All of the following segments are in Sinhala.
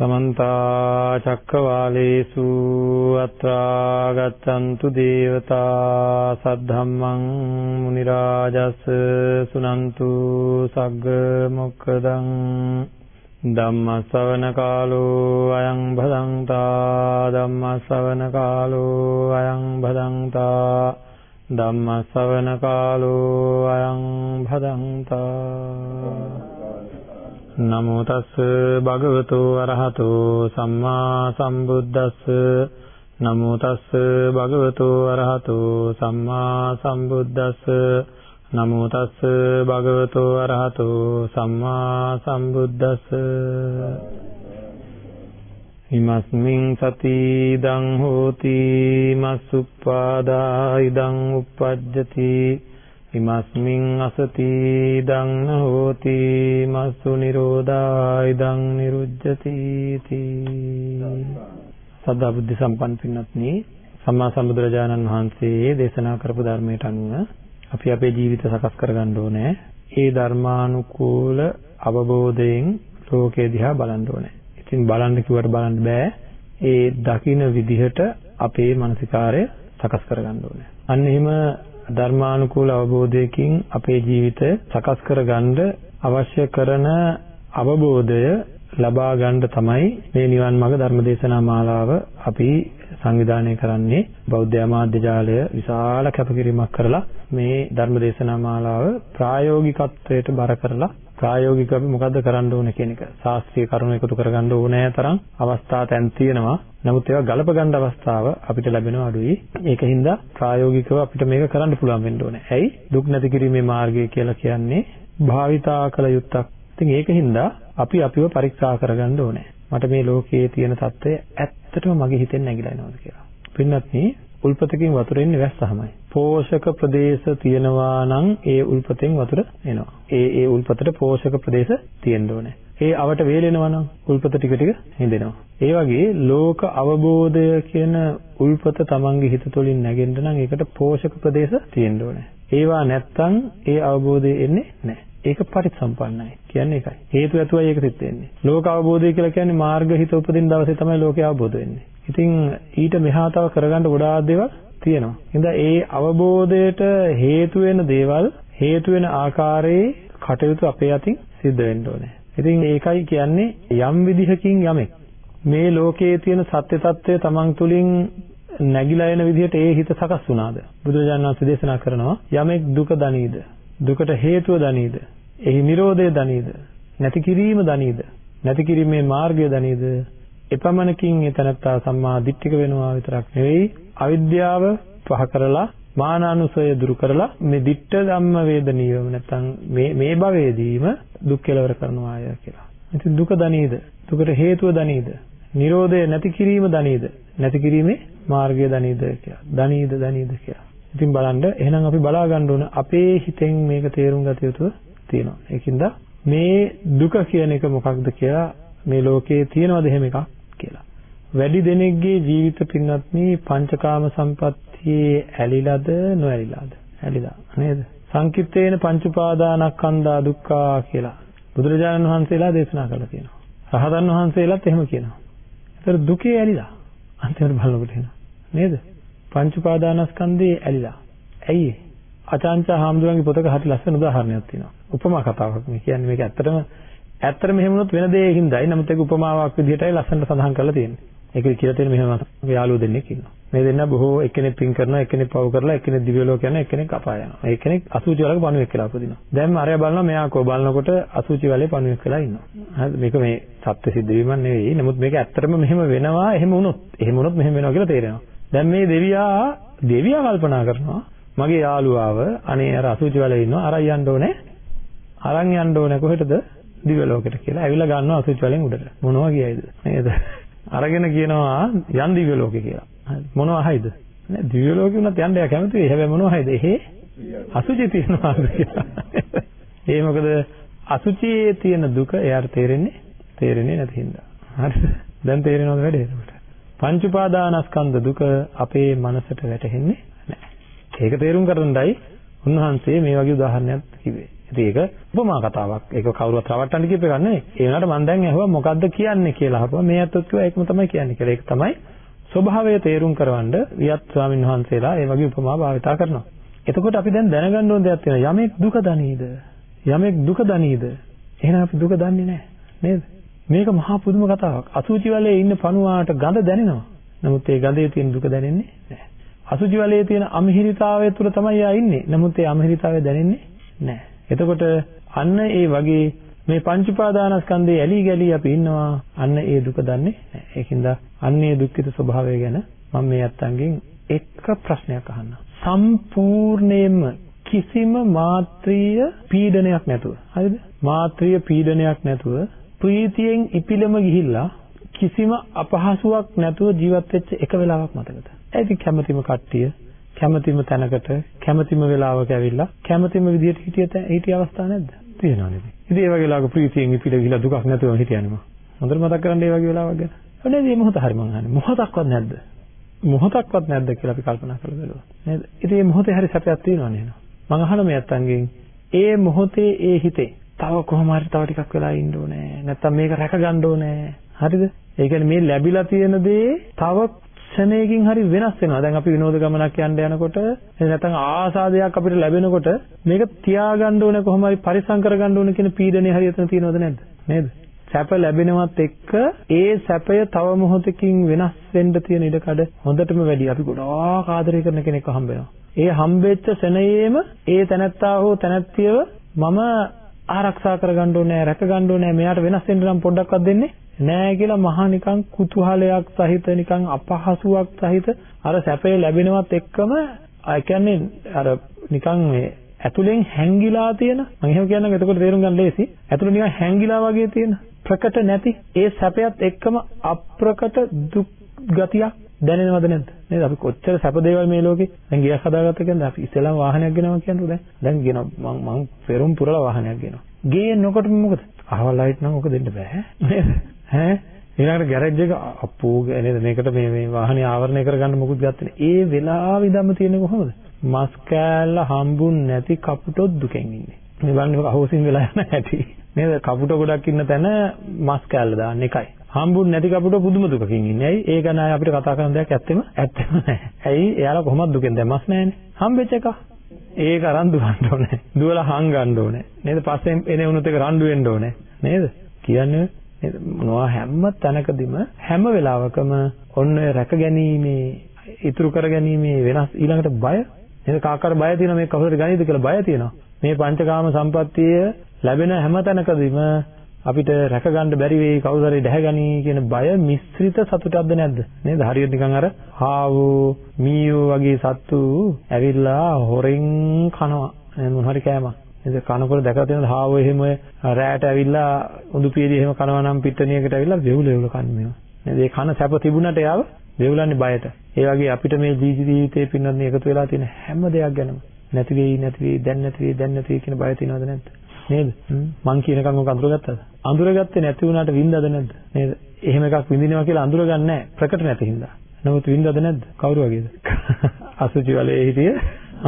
समन्ता चक्रवालेषु अत्रा गच्छन्तु देवता सद्धम्मं मुनिराजस् सुनन्तु सग्गमुक्खदम् ධම්මස්සවනකාලෝ අයං භදංතා ධම්මස්සවනකාලෝ අයං භදංතා ධම්මස්සවනකාලෝ අයං භදංතා නමෝ තස් භගවතු අරහතෝ සම්මා සම්බුද්දස්ස. නමෝ තස් භගවතු අරහතෝ සම්මා සම්බුද්දස්ස. නමෝ තස් භගවතු අරහතෝ සම්මා සම්බුද්දස්ස. ඉමස්මින් සති ඉදං හෝති. මස්සුප්පාදා ඉදං uppajjati ඉමස්මින් අසති ඉදං හෝති මස්සු නිරෝධා ඉදං නිරුජ්ජති තී සදා බුද්ධ සම්පන්න පින්වත්නි සම්මා සම්බුදුරජාණන් වහන්සේ දේශනා කරපු ධර්මයට අනුව අපි අපේ ජීවිත සකස් කරගන්න ඕනේ. ඒ ධර්මානුකූල අවබෝධයෙන් ලෝකේ දිහා බලන්න ඕනේ. ඉතින් බලන්න කිව්වට බලන්න බෑ. ඒ දකින විදිහට අපේ මානසිකාරය සකස් කරගන්න ඕනේ. අන්න එහෙම ධර්මානුකූල අවබෝධයකින් අපේ ජීවිතය සකස් කරගන්න අවශ්‍ය කරන අවබෝධය ලබා ගන්න තමයි මේ නිවන් මාර්ග ධර්මදේශනා මාලාව අපි සංවිධානය කරන්නේ. බෞද්ධ ආමාත්‍ය ජාලය විශාල කැපකිරීමක් කරලා මේ ධර්මදේශනා මාලාව ප්‍රායෝගිකත්වයට බර කරලා ප්‍රායෝගිකව අපි මොකද්ද කරන්න ඕන කියන එක ශාස්ත්‍රීය කරුණු එකතු කරගන්න ඕනෑ තරම් අවස්ථා තැන් තියෙනවා. නමුත් ඒවා ගලප ගන්න අවස්ථාව අපිට ලැබෙනවා අඩුයි. ඒකින්ද ප්‍රායෝගිකව අපිට මේක කරන්න පුළුවන් වෙන්න ඕනේ. ඇයි? දුක් නැති කිරීමේ මාර්ගය කියලා කියන්නේ භාවිතා කළ යුත්තක්. ඉතින් ඒකින්ද අපි අපිව පරීක්ෂා කරගන්න ඕනේ. මට මේ ලෝකයේ තියෙන தත්ත්වය ඇත්තටම මගේ හිතෙන් නැగిලා එනවද කියලා. පින්වත්නි උල්පතකින් වතුර එන්නේ වැස්සමයි. පෝෂක ප්‍රදේශ තියෙනවා නම් ඒ උල්පතෙන් වතුර එනවා. ඒ ඒ උල්පතට පෝෂක ප්‍රදේශ තියෙන්න ඕනේ. ඒ අවට වේලෙනවා නම් උල්පත ටික ටික හිඳෙනවා. ඒ වගේ ලෝක අවබෝධය කියන උල්පත තමන්ගේ හිත තුළින් නැගෙන්න නම් ඒකට පෝෂක ප්‍රදේශ තියෙන්න ඕනේ. ඒවා නැත්තම් ඒ අවබෝධය එන්නේ නැහැ. ඒක පරිසම්පන්නයි. කියන්නේ ඒකයි. හේතු ඇතුවයි ඒක සිත් වෙන්නේ. ලෝක අවබෝධය කියලා කියන්නේ මාර්ග හිත උපදින දවසේ තමයි ලෝකය අවබෝධ වෙන්නේ. ඉතින් ඊට මෙහා තව කරගන්න ගොඩාක් දේවල් තියෙනවා. හින්ද ඒ අවබෝධයට හේතු වෙන දේවල් හේතු වෙන ආකාරයේ කටයුතු අපේ අතින් සිද්ධ වෙන්න ඕනේ. ඉතින් ඒකයි කියන්නේ යම් විදිහකින් යමෙක් මේ ලෝකයේ තියෙන සත්‍ය తත්වය තමන් තුළින් නැగిලා එන විදිහට ඒ හිත සකස් වුණාද? බුදුරජාණන් වහන්සේ දේශනා කරනවා යමෙක් දුක දනීද? දුකට හේතුව දනීද? එහි Nirodha දනීද? නැති කිරීම දනීද? නැති කිරීමේ මාර්ගය දනීද? එපමණකින් එතනත්තා සම්මා දිට්ඨික වෙනවා විතරක් නෙවෙයි අවිද්‍යාව පහ කරලා මානානුසය දුරු කරලා මේ දිට්ඨ ධම්ම වේදනීයම නැත්නම් මේ මේ භවයේදීම දුක් කෙලවර කරනවා අය කියලා. ඉතින් දුක දනීද? දුකට හේතුව දනීද? Nirodha නැති කිරීම දනීද? නැති කිරීමේ මාර්ගය දනීද කියලා. දනීද දනීද කියලා. ඉතින් බලන්න එහෙනම් අපි බලා ගන්න ඕන අපේ හිතෙන් මේක තේරුම් ගත යුතු තියෙනවා. ඒකින්ද මේ දුක කියන එක මොකක්ද කියලා මේ ලෝකේ තියෙනවද එහෙම එකක් කියලා. වැඩි දෙනෙක්ගේ ජීවිත පින්වත්නි පංචකාම සම්පත්තියේ ඇලිලාද නොඇලිලාද? ඇලිලා නේද? සංකිට්ඨේන පංච උපාදානස්කන්ධා දුක්ඛා කියලා බුදුරජාණන් වහන්සේලා දේශනා කළා කියනවා. රහතන් වහන්සේලාත් එහෙම කියනවා. ඒතර දුකේ ඇලිලා අන්තිමට බලනකොට එනවා. නේද? පංච උපාදානස්කන්ධේ ඇලිලා. ඇයි ඒ? අචාන්චා හාමුදුරන්ගේ පොතක හරි ලස්සන උදාහරණයක් තියෙනවා. උපමා කතාවක් මේ කියන්නේ මේක ඇත්තටම ඇත්තටම මෙහෙම වුණොත් වෙන දෙයකින්දයි. නමුත් ඒක උපමාවක් විදිහටයි ලස්සනට සඳහන් කරලා තියෙන්නේ. ඒක කියලා තියෙන මෙහෙම යාළුවෝ දෙන්නෙක් ඉන්නවා. මේ දෙන්නා බොහෝ එක්කෙනෙක් පින් කරනවා, එක්කෙනෙක් පව් කරලා, එක්කෙනෙක් දිව්‍ය ලෝක යනවා, එක්කෙනෙක් අපාය යනවා. එක්කෙනෙක් අසුචි වලක පණුවෙක් කියලා උපදිනවා. දැන් අරයා බලනවා මෙයා කෝ බලනකොට අසුචි වලේ පණුවෙක් වෙලා ඉන්නවා. හරිද? මේක මේ සත්‍ය සිද්ධ වීමක් නෙවෙයි. නමුත් මේක ඇත්තටම මෙහෙම වෙනවා. එහෙම වුණොත්, එහෙම වුණොත් මෙහෙම වෙනවා කියලා තේරෙනවා. දැන් මේ දෙවියා දෙවියා කල්පනා කරනවා මගේ යාළුවාව අනේ අර අසුචි වලේ ඉන්නවා අරන් යන්න ඕනේ අරන් යන්න ඕනේ කොහෙටද දිව්‍ය ලෝකෙට කියලා ඇවිල්ලා ගන්නවා අසුචි වලෙන් උඩට. මොනවා කියයිද? නේද? අරගෙන කියනවා යන් දිව්‍ය ලෝකෙ කියලා. හරි. මොනවා අහයිද නෑ දිව්‍ය ලෝකෙ උනත් යන්න යා කැමති වෙයි හැබැයි මොනවා අහයිද එහෙ අසුචි තියෙනවා කියලා. ඒ මොකද අසුචියේ තියෙන දුක එයාට තේරෙන්නේ තේරෙන්නේ නැති හින්දා. හරිද දැන් තේරෙනවද වැඩේ පංච උපාදානස්කන්ධ දුක අපේ මනසට වැටහෙන්නේ නැහැ. ඒක තේරුම් ගන්නයි උන්වහන්සේ මේ වගේ උදාහරණයක් කිව්වේ. ඉතින් ඒක උපමා කතාවක්. ඒක කවුරුවත් රවට්ටන්න කියප එකක් නෙවෙයි. ඒ වුණාට මම දැන් ඇහුවා මොකද්ද කියන්නේ කියලා අහපුවා. මේ අතත් කිව්වා ඒකම තමයි කියන්නේ කියලා. ඒක තමයි ස්වභාවය තේරුම් කරවන්න වියත් ස්වාමීන් වහන්සේලා ඒ වගේ උපමා භාවිතා කරනවා. එතකොට අපි දැන් දැනගන්න ඕන දෙයක් තියෙනවා. යමෙක් දුක දනීද? යමෙක් දුක දනීද? එහෙනම් අපි දුක දන්නේ නැහැ. නේද? මේක මහා පුදුම කතාවක්. අසුචි වලේ ඉන්න පණුවාට ගඳ දැනෙනවා. නමුත් ඒ ගඳේ තියෙන දුක දැනෙන්නේ නැහැ. අසුචි වලේ තියෙන අමහිරිතාවය තුළ තමයි යා ඉන්නේ. නමුත් ඒ අමහිරිතාවය දැනෙන්නේ නැහැ. එතකොට අන්න ඒ වගේ මේ පංච උපාදානස්කන්ධේ ඇලි ගලි අපි ඉන්නවා. අන්න ඒ දුක දන්නේ නැහැ. ඒකින්ද අන්න ඒ දුක්ඛිත ස්වභාවය ගැන මම මේ අත්තන්ගෙන් එක ප්‍රශ්නයක් අහන්නම්. සම්පූර්ණයෙන්ම කිසිම මාත්‍රීය පීඩනයක් නැතුව. හරිද? මාත්‍රීය පීඩනයක් නැතුව ප්‍රීතියෙන් ඉපිලම ගිහිල්ලා කිසිම අපහසුාවක් නැතුව ජීවත් වෙච්ච එක වෙලාවක් මතකද? ඒකි කැමැතිම කට්ටිය කැමැතිම තැනකට කැමැතිම වෙලාවක ඇවිල්ලා කැමැතිම විදියට හිටියට හිටිය අවස්ථා නැද්ද? තියෙනවා නේද? ඉතින් ඒ වගේ වෙලාවක ප්‍රීතියෙන් ඉපිල ගිහිල්ලා දුකක් නැතුව හිටියනේ මම. හොඳට මතක් කරගන්න ඒ වගේ වෙලාවක් ගැන. ඔනේ මේ මොහොත හරි මං අහන්නේ. මොහොතක්වත් නැද්ද? මොහොතක්වත් නැද්ද කියලා අපි කල්පනා කරලා බලුවා. නේද? ඉතින් මේ මොහොතේ හරි සැපයක් තියෙනවා නේද? මං අහන මේ අත්තන්ගෙන් ඒ මොහොතේ ඒ හිතේ තව කොහොම හරි තව ටිකක් වෙලා ඉන්න ඕනේ. නැත්තම් මේක රැක ගන්න ඕනේ. හරිද? ඒ කියන්නේ මේ ලැබිලා තියෙන දේ තව ක්ෂණයකින් හරි වෙනස් වෙනවා. දැන් අපි විනෝද ගමනක් යන්න යනකොට නැත්නම් ආසාදයක් අපිට ලැබෙනකොට මේක තියාගන්න ඕනේ කොහොම හරි පරිසම් කරගන්න ඕනේ කියන පීඩනය හරි එතන තියෙනවද නැද්ද? නේද? සැප ලැබෙනවත් එක්ක ඒ සැපය තව මොහොතකින් වෙනස් වෙන්න තියෙන ඉඩකඩ හොඳටම වැඩි. අපි ගොඩාක් ආදරය කරන කෙනෙක්ව හම්බ වෙනවා. ඒ හම්බෙච්ච සෙනෙයේම ඒ තැනැත්තා හෝ තැනැත්තියව මම ආරක්ෂා කරගන්න ඕනේ, රැක ගන්න ඕනේ, මෙයාට වෙනස් වෙන්න නම් පොඩ්ඩක්වත් දෙන්නේ නෑ කියලා මහා නිකන් කුතුහලයක් සහිත නිකන් අපහසුාවක් සහිත අර සැපේ ලැබෙනවත් එක්කම ඒ කියන්නේ අර නිකන් මේ ඇතුලෙන් හැංගිලා තියෙන මම එහෙම කියන්නම් එතකොට තේරුම් ගන්න ලේසි. ඇතුලේ නිකන් හැංගිලා වගේ තියෙන ප්‍රකට නැති ඒ සැපයත් එක්කම අප්‍රකට දුක් ගතියක් දැනෙනවද නැද්ද? නේද? අපි කොච්චර සැප දේවල් මේ ලෝකේ? දැන් ගියක් හදාගත්ත කියන්නේ අපි ඉස්සෙල්ලාම වාහනයක් ගෙනවා කියන්නේ දැන්. දැන් ගෙනවා මම මම පෙරම් පුරලා වාහනයක් ගෙනවා. ගේ නොකොට මොකද? අහවල් ලයිට් නම් ඔක දෙන්න බෑ. නේද? ඈ ඊළඟට ගෑරේජ් එක අප්පෝ නේද මේකට මේ මේ වාහනේ ආවරණය කරගන්න මොකුත් ගත්තේ ඒ වෙලාවෙ ඉඳන්ම තියෙන්නේ කොහොමද මස් කෑල්ල හම්බුන් නැති කපුටොත් දුකෙන් ඉන්නේ මේ බලන්න මේක අහෝසින් වෙලා යන හැටි නේද කපුට ගොඩක් ඉන්න තැන මස් කෑල්ල දාන්න එකයි හම්බුන් නැති කපුට පුදුම දුකකින් ඉන්නේ. ඇයි? ඒ ගැන අපිට කතා කරන දෙයක් ඇත්තෙම ඇත්තෙම නැහැ. ඇයි? එයාලා කොහොමද දුකෙන් දැන් මස් නැහැනේ. හම්බෙච්ච එක. ඒක අරන් දුවන්න ඕනේ. දුවලා හංගන්න ඕනේ. නේද? පස්සෙන් එනේ වුණොත් ඒක රණ්ඩු වෙන්න ඕනේ. නේද? කියන්නේ නේද? මොනවා හැම තැනකදීම හැම වෙලාවකම ඔන්න රැකගැනීමේ ඉතුරු කරගැනීමේ වෙනස් ඊළඟට බය. නේද? කාකාර බය තියෙනවා මේ කවුරුද ගණීද කියලා බය තියෙනවා. මේ පංචකාම සම්පත්තිය ලැබෙන හැම තැනකදීම අපිට රැකගන්න බැරි වෙයි කවුරු හරි දැහැගනි කියන බය මිශ්‍රිත සතුටක්ද නැද්ද? නේද? හරියට නිකන් අර හාවෝ මීයෝ වගේ සත්තු ඇවිල්ලා හොරෙන් කනවා. මොන හරි කෑමක්. නේද කනකොට දැකලා තියෙනද හාවෝ එහෙම රැයට ඇවිල්ලා උඳු පියදී එහෙම කනවා නම් පිටණියකට ඇවිල්ලා වෙවුල වෙවුල කන්නේ නේද? ඒ කන සැප තිබුණට යාව වෙවුලන්නේ බයට. ඒ වගේ අපිට මේ ජීවිතේ පින්නත් එකතු වෙලා තියෙන හැම දෙයක් ගැනම. නැති වෙයි නැති වෙයි දැන් නැති වෙයි දැන් නැති වෙයි කියන බය තියෙනවද නැද්ද? නේද? මං කියනකම් ඔක අඳුරගත්තද? අඳුරගත්තේ නැති වුණාට වින්දද නැද්ද? නේද? එහෙම එකක් විඳිනවා කියලා අඳුරගන්නේ නැහැ ප්‍රකට නැති හින්දා. නමුත් වින්දද නැද්ද? කවුරු වගේද? අසුචි වලේ හිටිය.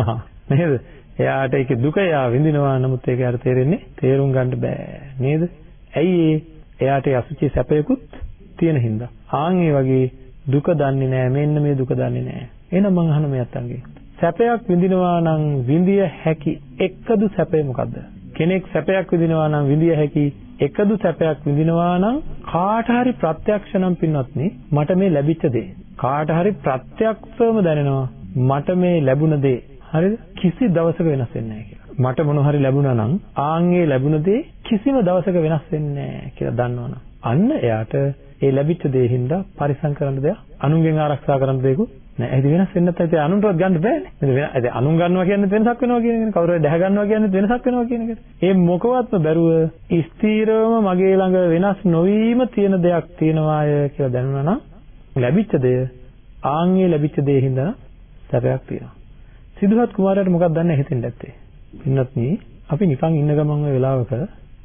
නේද එයාට ඒකේ දුක එයා විඳිනවා. නමුත් ඒක යාට තේරෙන්නේ තේරුම් ගන්න බෑ නේද? ඇයි එයාට අසුචි සැපයකුත් තියෙන හින්දා. ආන් ඒ වගේ දුක දන්නේ නැහැ මෙන්න මේ දුක දන්නේ නැහැ එහෙනම් මං අහන මේ අත්තන්ගේ. සැපයක් විඳිනවා නම් විඳිය හැකි එකදු සැපය මොකද්ද? කෙනෙක් සැපයක් විඳිනවා නම් විඳිය හැකි එකදු සැපයක් විඳිනවා නම් කාට හරි ප්‍රත්‍යක්ෂ නම් පින්වත්නි මට මේ ලැබිච්ච දේ. කාට හරි ප්‍රත්‍යක්ෂවම දැනෙනවා මට මේ ලැබුණ දේ. හරිද කිසි දවසක වෙනස් වෙන්නේ නැහැ කියලා. මට මොන හරි ලැබුණා නම් ආන්ගේ ලැබුණ දේ කිසිම දවසක වෙනස් වෙන්නේ නැහැ කියලා දන්නවනම් අන්න එයාට ඒ ලැබිච්ච දේ හින්දා පරිසම් කරන්න දෙයක් අනුන්ගෙන් ආරක්ෂා කරන්න දෙයක්වත් නෑ ඒක වෙනස් වෙන්න නැත්නම් ඒ අනුන්ටවත් ගන්න බෑනේ. නේද? ඒ අනුන් ගන්නවා කියන්නේ වෙනසක් වෙනවා කියන එකනේ. කවුරු හරි දැහ ගන්නවා කියන්නේ වෙනසක් වෙනවා කියන එකනේ. ඒ මොකවත්ම බැරුව ස්ථීරවම මගේ ළඟ වෙනස් නොවීම තියෙන දෙයක් තියෙනවාය කියලා දැනුණා නම් ලැබිච්ච දෙය ආන්ගේ ලැබිච්ච දේ හින්දා සැපයක් තියෙනවා. සිදුහත් කුමාරයාට මොකක්ද දන්නේ හිතෙන් දැත්තේ. පින්නත් අපි නිකන් ඉන්න ගමන් ඔය වෙලාවක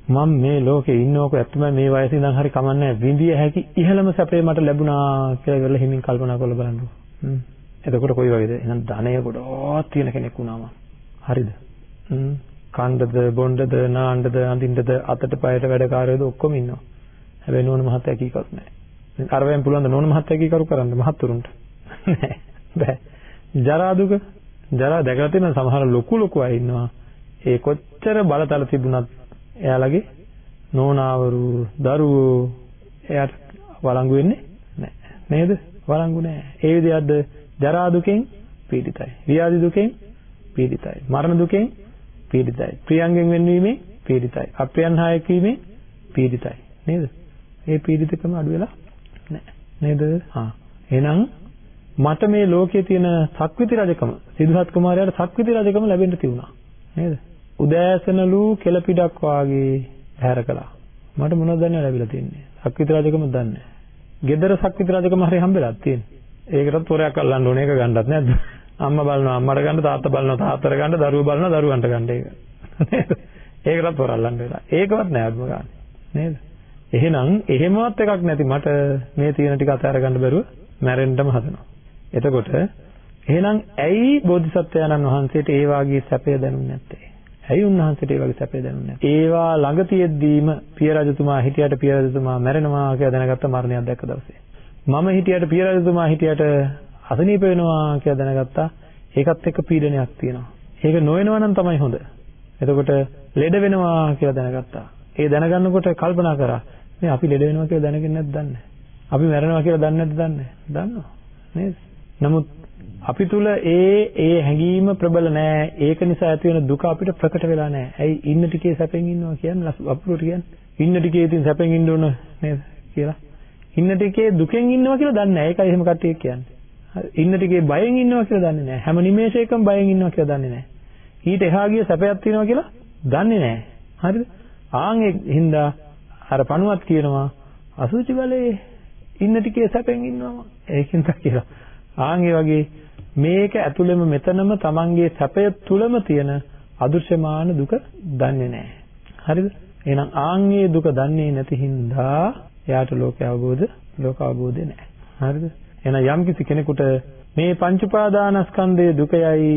මම මේ ලෝකේ ඉන්නවක ඇත්තම මේ වයසේ ඉඳන් හරි කමන්නේ විඳිය හැකි ඉහළම සැපේ මට ලැබුණා කියලා ඉවරලා හිමින් කල්පනා කරලා බලන්නකෝ. හ්ම්. එතකොට කොයි වගේද? එහෙනම් ධනය ගොඩක් තියෙන කෙනෙක් වුණාම. හරිද? හ්ම්. කණ්ඩද, බොණ්ඩද, නාණ්ඩද, අඳින්නද, අතට පයට වැඩකාරයෝද ඔක්කොම ඉන්නවා. හැබැයි නෝන මහත්තයා කීකරුත් නැහැ. අරවෙන් පුළුවන් ද නෝන මහත්තයා කීකරු කරන්න මහත්තුරුන්ට. නෑ. බෑ. ජරා දුක ජරා දැකලා තියෙන සමහර ලොකු ලොකු අය ඉන්නවා. ඒ කොච්චර බලතල තිබුණත් එයාලගේ නෝනාවරු දරුවෝ එයාට වළංගු වෙන්නේ නැහැ. නේද? වළංගු නැහැ. ඒ විදිහටද ජරා දුකෙන් පීඩිතයි. ව්‍යාධි දුකෙන් පීඩිතයි. මරණ දුකෙන් පීඩිතයි. ප්‍රියංගෙන් වෙන්වීමෙන් පීඩිතයි. අප්‍රියන් හායක වීමෙන් පීඩිතයි. නේද? ඒ පීඩිතකම අඩු වෙලා නැහැ. නේද? හා. එහෙනම් මට මේ ලෝකයේ තියෙන සක්විති රජකම සිද්ධාත් කුමාරයාට සක්විති රජකම ලැබෙන්න තිබුණා. නේද? උදෑසනලු කෙලපිඩක් වාගේ හැර කළා. මට මොනවද දැන් ලැබිලා තියෙන්නේ? සක්විති රජකම දන්නේ නැහැ. gedara සක්විති රජකම හරි හම්බෙලා තියෙන්නේ. ඒකටත් තොරයක් අල්ලන්න ඕනේ ඒක ගන්නත් නැද්ද? අම්මා බලනවා අම්මට ගන්න තාත්තා බලනවා තාත්තට ගන්න දරුවෝ බලනවා දරුවන්ට ගන්න ඒක. නේද? ඒකටත් තොර අල්ලන්න වෙලා. ඒකවත් නෑ අදම ගන්න. නේද? එහෙනම් එහෙමවත් එකක් නැති මට මේ තියෙන ටික අතහැර ගන්න බැරුව මැරෙන්නම හදනවා. එතකොට එහෙනම් ඇයි බෝධිසත්වයන්න් වහන්සේට ඒ වාගේ සැපය දැනුන්නේ නැත්තේ? ඇයි උන්වහන්සේට ඒ වගේ සැපය දැනුන්නේ නැත්තේ? ඒවා ළඟ තියෙද්දීම පිය රජතුමා හිටියට පිය රජතුමා මැරෙනවා කියලා දැනගත්ත මරණයක් දැක්ක දවසේ. මම හිටියට පිය රජතුමා හිටියට අසනීප වෙනවා කියලා දැනගත්තා. ඒකත් එක්ක පීඩනයක් තියෙනවා. ඒක නොවෙනවා නම් තමයි හොඳ. එතකොට ලෙඩ වෙනවා කියලා දැනගත්තා. ඒ දැනගන්නකොට කල්පනා කරා මේ අපි ලෙඩ වෙනවා කියලා දැනගෙන නැද්ද දන්නේ. අපි මැරෙනවා කියලා දන්නේ නැද්ද දන්නේ. දන්නවා. නේද? නමුත් අපි තුල ඒ ඒ හැඟීම ප්‍රබල නෑ. ඒක නිසා ඇති වෙන දුක අපිට ප්‍රකට වෙලා නෑ. ඇයි ඉන්න ටිකේ සැපෙන් ඉන්නවා කියන්නේ අපුරුට කියන්නේ. ඉන්න ටිකේ ඉතින් සැපෙන් ඉන්න ඕන නේද කියලා. ඉන්න ටිකේ දුකෙන් ඉන්නවා කියලා දන්නේ නෑ. ඒකයි එහෙම කට්ටිය කියන්නේ. ඉන්න ටිකේ බයෙන් ඉන්නවා කියලා දන්නේ නෑ. හැම නිමේෂයකම බයෙන් ඉන්නවා කියලා දන්නේ නෑ. ඊට එහා ගිය සැපයක් තියෙනවා කියලා දන්නේ නෑ. හරිද? ආන් ඒ හින්දා අර පණුවත් කියනවා අසුචි බලේ ඉන්න ටිකේ සැපෙන් ඉන්නවා. ඒකින්ද කියලා. ආන් ඒ වගේ මේක ඇතුළෙම මෙතනම Tamanගේ සැපය තුලම තියෙන අදෘශ්‍යමාන දුක දන්නේ නැහැ. හරිද? එහෙනම් ආන්ගේ දුක දන්නේ නැති හින්දා එයාට ලෝක අවබෝධ ලෝක අවබෝධය නැහැ. හරිද? එහෙනම් යම්කිසි කෙනෙකුට මේ පංච උපාදානස්කන්ධයේ දුකයයි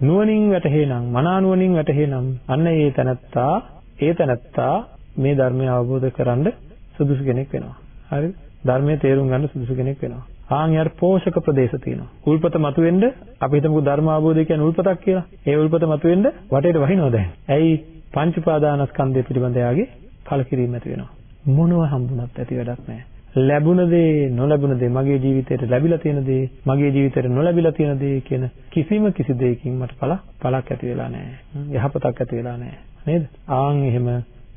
නුවණින් වැටහෙනම් මනා නුවණින් වැටහෙනම් අන්න ඒ තනත්තා ඒ තනත්තා මේ ධර්මය අවබෝධ කරගන්න සුදුසු කෙනෙක් වෙනවා. හරිද? ධර්මයේ තේරුම් ගන්න සුදුසු කෙනෙක් වෙනවා. ආන් යාර පෝෂක ප්‍රදේශ තියෙනවා. උල්පත මතුවෙන්න අපි හිතමුකෝ ධර්ම අවබෝධය කියන්නේ උල්පතක් කියලා. ඒ උල්පත මතුවෙන්න වටේට වහිනවා දැන්. ඇයි පංච උපාදානස්කන්ධය පිළිබඳ යාගේ කලකිරීම ඇති වෙනවා. මොනව හම්බුණත් ඇති වැඩක් නැහැ. ලැබුණ දේ නොලැබුණ දේ මගේ ජීවිතේට ලැබිලා තියෙන දේ මගේ ජීවිතේට නොලැබිලා තියෙන දේ කියන කිසිම කිසි දෙයකින් මට පළ පළක් ඇති වෙලා නැහැ. යහපතක් ඇති වෙලා නැහැ. නේද? ආන් එහෙම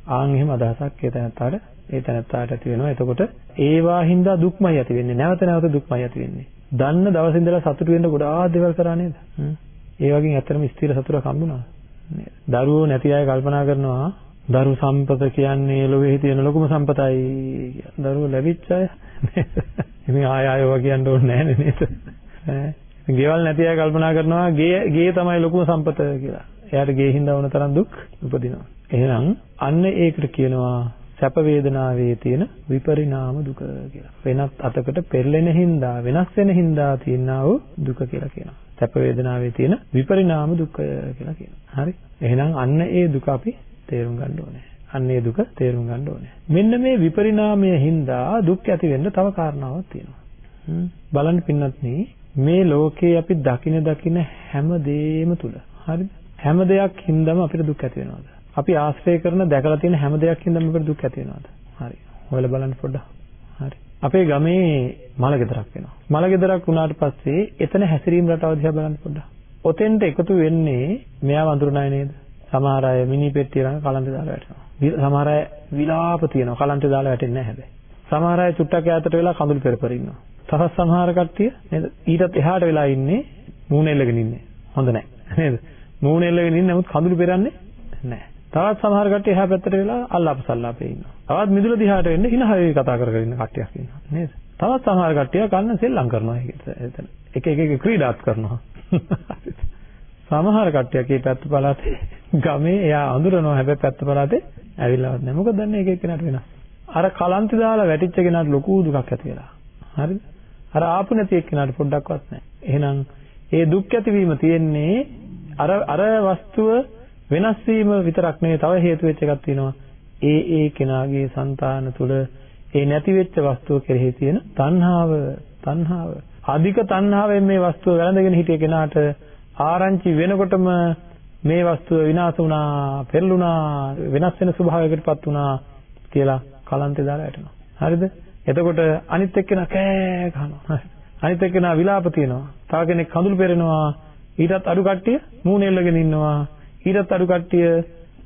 ආන් එහෙම අදහසක් ඒ තැනත්තාට ඒ තැනත්තාට ඇති වෙනවා. එතකොට ඒවා හින්දා දුක්මයි ඇති වෙන්නේ. නැවත නැවත දුක්මයි ඇති වෙන්නේ. දන්න දවස් ඉඳලා සතුටු වෙන්න ගොඩාක් දේවල් කරා නේද? ඒ වගේ ඇත්තටම ස්ථිර සතුටක් හම්බුණා. නේද? දරුවෝ නැති අය කල්පනා කරනවා දරු සම්පත කියන්නේ ලෝකෙහි තියෙන ලොකුම සම්පතයි කියලා. දරුවෝ ලැබිච්ච අය නේද? ඉතින් ආය ආයව කියන්න ඕනේ නැහැ නේද? ඈ ගෙවල් නැති අය කල්පනා කරනවා ගේ ගේ තමයි ලොකුම සම්පත කියලා. එයාට ගේ හින්දා වුණ තරම් දුක් උපදිනවා. එහෙනම් අන්න ඒකට කියනවා සැප වේදනාවේ තියෙන විපරිණාම දුක කියලා. වෙනත් අතකට පෙරලෙන හින්දා වෙනස් වෙන හින්දා තියෙනා වූ දුක කියලා කියනවා. සැප වේදනාවේ තියෙන විපරිණාම දුකය කියලා කියනවා. හරි. එහෙනම් අන්න ඒ දුක අපි තේරුම් ගන්න ඕනේ. අන්න ඒ දුක තේරුම් ගන්න ඕනේ. මෙන්න මේ විපරිණාමය හින්දා දුක් ඇති වෙන්න තව කාරණාවක් තියෙනවා. බලන්න පින්නත් මේ ලෝකේ අපි දකින දකින හැම දෙයක්ම තුල හරිද? හැම දෙයක් හින්දාම අපිට දුක් ඇති වෙනවද? අපි ආශ්‍රය කරන දැකලා තියෙන හැම දෙයක් හින්දාම අපිට දුක් ඇති වෙනවද? හරි. හොයලා බලන්න පොඩ්ඩක්. හරි. අපේ ගමේ මල ගෙදරක් වෙනවා. මල ගෙදරක් වුණාට පස්සේ එතන හැසිරීම රටාව දිහා බලන්න පොඩ්ඩක්. ඔතෙන්ට එකතු වෙන්නේ මෙයා වඳුරන අය නේද? සමහර අය මිනි පෙට්ටිය ළඟ කලන්තේ දාලා වැටෙනවා. සමහර අය විලාප තියෙනවා. කලන්තේ දාලා වැටෙන්නේ නැහැ හැබැයි. සමහර අය චුට්ටක් ඈතට වෙලා කඳුළු පෙරපර ඉන්නවා. තවත් සමහර කට්ටිය නේද? ඊටත් එහාට වෙලා ඉන්නේ මූණ එල්ලගෙන ඉන්නේ. හොඳ නැහැ. නේද? මූණ එල්ලගෙන ඉන්නේ නමුත් කඳුළු පෙරන්නේ නැහැ. තවත් සමහර කට්ටිය එහා පැත්තට වෙලා අල්ලාප සල්ලාපේ ඉන්නවා. තවත් මිදුල දිහාට වෙන්න හින හරි කතා කර කර ඉන්න කට්ටියක් ඉන්නවා නේද? තවත් සමහර කට්ටිය කන්න සෙල්ලම් කරනවා එතන. එක එක එක ක්‍රීඩාත් කරනවා. සමහර කට්ටියක් මේ පැත්ත පළාතේ ගමේ එයා අඳුරනවා හැබැයි පැත්ත පළාතේ ඇවිල්ලාවත් නැහැ. මොකද දන්නේ එක එක්කෙනාට වෙනස්. අර කලන්ති දාලා වැටිච්ච කෙනාට ලොකු දුකක් ඇති වෙලා. හරිද? අර ආපු නැති එක්කෙනාට පොඩ්ඩක්වත් නැහැ. එහෙනම් ඒ දුක් ඇතිවීම තියෙන්නේ අර අර වස්තුව වෙනස් වීම විතරක් නෙවෙයි තව හේතු වෙච්ච එකක් තියෙනවා. ඒ ඒ කෙනාගේ సంతාන තුල ඒ නැති වෙච්ච වස්තුව කෙරෙහි තියෙන තණ්හාව තණ්හාව අධික තණ්හාවෙන් මේ වස්තුව වැළඳගෙන හිටිය කෙනාට ආරංචි වෙනකොටම මේ වස්තුව විනාශ වුණා, පෙරළුණා, වෙනස් වෙන ස්වභාවයකටපත් වුණා කියලා කලන්තේ දාලා වැටෙනවා. හරිද? එතකොට අනිත් එක්කෙනා කෑ ගහනවා. අනිත් එක්කෙනා විලාප තියනවා. තව කෙනෙක් කඳුළු පෙරෙනවා. ඊටත් අඩු කට්ටිය මූණ එල්ලගෙන ඉන්නවා. ඊටත් අඩු කට්ටිය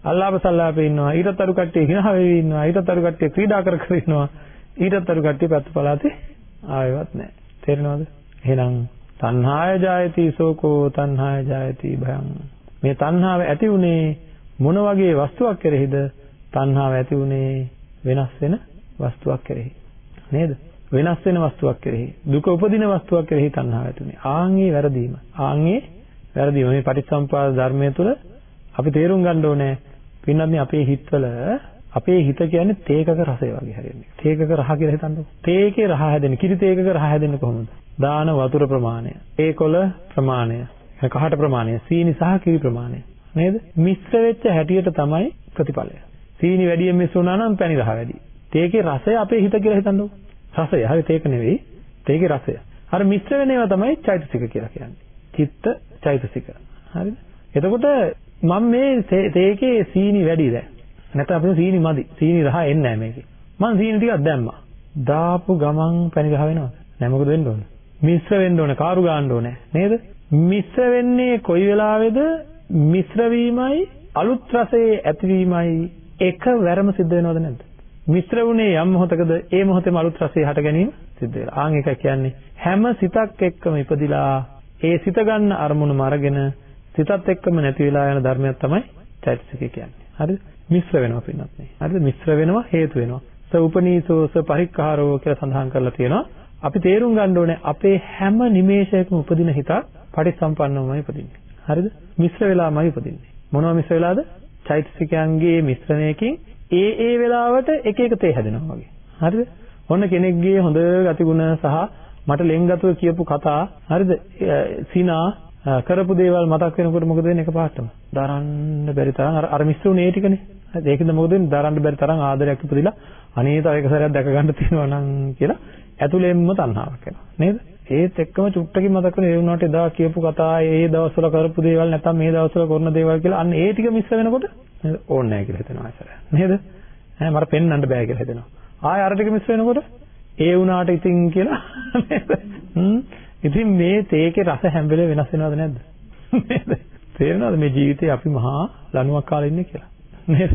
අල්ලාප සල්ලාපේ ඉන්නවා. ඊටත් අඩු කට්ටිය හිනහ වෙවි ඉන්නවා. ඊටත් අඩු කට්ටිය ක්‍රීඩා කර කර ඉන්නවා. ඊටත් අඩු කට්ටිය පැත්ත පළාතේ ආයෙවත් නැහැ. තේරෙනවද? එහෙනම් තණ්හාය ජායති සෝකෝ තණ්හාය ජායති භයං. මේ තණ්හාව ඇති උනේ මොන වගේ වස්තුවක් කෙරෙහිද? තණ්හාව ඇති උනේ වෙනස් වෙන වස්තුවක් කෙරෙහි. නේද? වෙනස් වෙන වස්තුවක් කෙරෙහි දුක උපදින වස්තුවක් කෙරෙහි තණ්හාව ඇති උනේ. ආන්ගේ වැරදීම. ආන්ගේ වැරදීම මේ පටිච්චසමුපාද ධර්මයේ තුල අපි තේරුම් ගන්න ඕනේ පින්නත් අපේ හිතවල අපේ හිත කියන්නේ තේකක රසය වගේ හැරෙන්නේ. තේකක රහ කියලා හිතන්නකෝ. තේකේ රහ හැදෙන්නේ. කිරි තේකක රහ හැදෙන්නේ කොහොමද? දාන වතුර ප්‍රමාණය, ඒකොල ප්‍රමාණය, කහට ප්‍රමාණය, සීනි සහ කිරි ප්‍රමාණය. නේද? මිශ්‍ර වෙච්ච හැටියට තමයි ප්‍රතිඵලය. සීනි වැඩියෙන් මිශ්‍ර වුණා නම් පැණි රහ වැඩි. තේකේ රසය අපේ හිත කියලා හිතන්නකෝ. රසය. හරි තේක නෙවෙයි. තේකේ රසය. අර මිශ්‍ර වෙන ඒවා තමයි චෛතසික කියලා කියන්නේ. චිත්ත චෛතසික. හරිද? එතකොට මම මේ තේකේ සීනි වැඩි දැන්. නැත්නම් අපිට සීනි මදි. සීනි රහ එන්නේ නැහැ මේකේ. මං සීනි ටිකක් දැම්මා. දාපු ගමන් පැණි රහ වෙනවද? නෑ මොකද වෙන්න ඕන? මිශ්‍ර වෙන්න ඕන, කාරු ගන්න ඕනේ නේද? මිශ්‍ර වෙන්නේ කොයි වෙලාවේද? මිශ්‍ර වීමයි අලුත් රසයේ ඇතිවීමයි එකවරම සිද්ධ වෙනවද නැද්ද? මිශ්‍ර වුණේ යම් මොහොතකද ඒ මොහොතේම අලුත් රසය හට ගැනීම සිද්ධ වෙලා. ආන් එක කියන්නේ හැම සිතක් එක්කම ඉපදිලා ඒ සිත ගන්න අරමුණම අරගෙන සිතත් එක්කම නැති වෙලා යන ධර්මයක් තමයි චෛතසිකය කියන්නේ. හරිද? මිශ්‍ර වෙනවා පින්නත් නේ. හරිද? මිශ්‍ර වෙනවා හේතු වෙනවා. ස උපනීසෝස පරික්ඛාරෝ කියලා සඳහන් කරලා තියෙනවා. අපි තේරුම් ගන්න ඕනේ අපේ හැම නිමේෂයකම උපදින හිත පටිසම්පන්නවමයි උපදින්නේ. හරිද? මිශ්‍ර වෙලාමයි උපදින්නේ. මොනවා මිශ්‍ර වෙලාද? චෛතසිකයන්ගේ මිශ්‍රණයකින් ඒ ඒ වෙලාවට එක එක තේ හැදෙනවා වගේ. හරිද? ඔන්න කෙනෙක්ගේ හොඳ ගතිගුණ සහ මට ලෙන්ගතුව කියපු කතා හරිද? සිනා කරපු දේවල් මතක් වෙනකොට මොකද වෙන්නේ එකපාරටම? දරන්න බැරි තරම් අර අර මිස්රුනේ ටිකනේ. හරිද? ඒකද මොකද වෙන්නේ? දරන්න බැරි තරම් ආදරයක් ඉපදිලා අනේ තව එක සැරයක් දැක ගන්න තියෙනවා නම් කියලා ඇතුළෙන්ම තණ්හාවක් එනවා. නේද? ඒත් එක්කම චුට්ටකින් මතක් වෙන ඒ වුණාට එදා කියපු කතා ඒ දවස්වල කරපු දේවල් නැත්නම් මේ දවස්වල කරන දේවල් කියලා අන්න ඒ ටික මිස් වෙනකොට නේද ඕනේ නැහැ කියලා හිතෙනවා ආසර. නේද? ඈ මට පෙන්වන්න බෑ කියලා හිතෙනවා. ආය අර ටික මිස් වෙනකොට ඒ වුණාට ඉතින් කියලා නේද? හ්ම්. ඉතින් මේ තේකේ රස හැම වෙලේම වෙනස් වෙනවද නැද්ද? නේද? තේරෙනවද මේ ජීවිතේ අපි මහා ලණුවක් කාලා ඉන්නේ කියලා? නේද?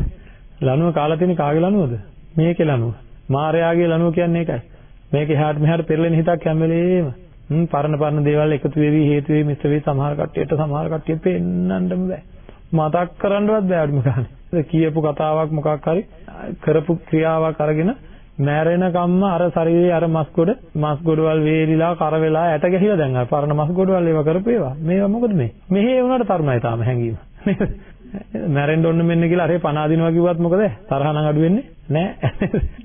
ලණුව කාලා තියෙන කාගේ ලණුවද? මේකේ ලණුව. මායාගේ ලණුව කියන්නේ ඒකයි. මේක එහාට මෙහාට පෙරලෙන හිතක් හැම වෙලේම හ්ම් පරණ පරණ දේවල් එකතු වෙවි හේතු වෙවි මිශ්‍ර වෙවි සමහර කට්ටියට සමහර කට්ටියට පෙන්නන්නම බෑ. මතක් කරන්නවත් බෑ අඩුම ගානේ. කියපු කතාවක් මොකක් හරි කරපු ක්‍රියාවක් අරගෙන මැරෙන කම්ම අර ශරීරයේ අර මස් ගොඩ මස් ගොඩවල් වේලිලා කර වෙලා ඇට ගැහිලා දැන් අර පරණ මස් ගොඩවල් ඒවා කරපු ඒවා. මේවා මොකද මේ? මෙහෙ වුණාට තරුණයි තාම හැංගීම. නේද? මැරෙන්න ඕන මෙන්න කියලා අරේ පණ අදිනවා කිව්වත් මොකද? තරහ නම් අඩු වෙන්නේ නෑ.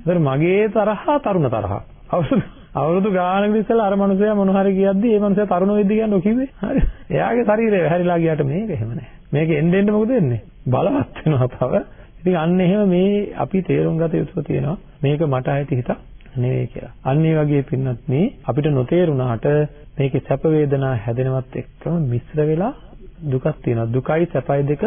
ඒතර මගේ තරහ තරුණ තරහ. අවුරුදු අවුරුදු ගානකට ඉස්සෙල්ලා අර මනුස්සයා මොන හරි කියද්දි ඒ මනුස්සයා තරුණ වෙද්දි කියන්නේ කිව්වේ. හරි. එයාගේ ශරීරය හැරිලා ගියාට මේක එහෙම නෑ. මේක එන්න එන්න මොකද වෙන්නේ? බලවත් වෙනවා තව. ඉතින් අන්න එහෙම මේ අපි තේරුම් ගත යුතු තියෙනවා. මේක මට ඇති හිතක් නෙවෙයි කියලා. අන්න ඒ වගේ පින්නත් මේ අපිට නොතේරුණාට මේකේ සැප වේදනා හැදෙනවත් එක්කම මිශ්‍ර වෙලා දුකක් තියෙනවා. දුකයි සැපයි දෙක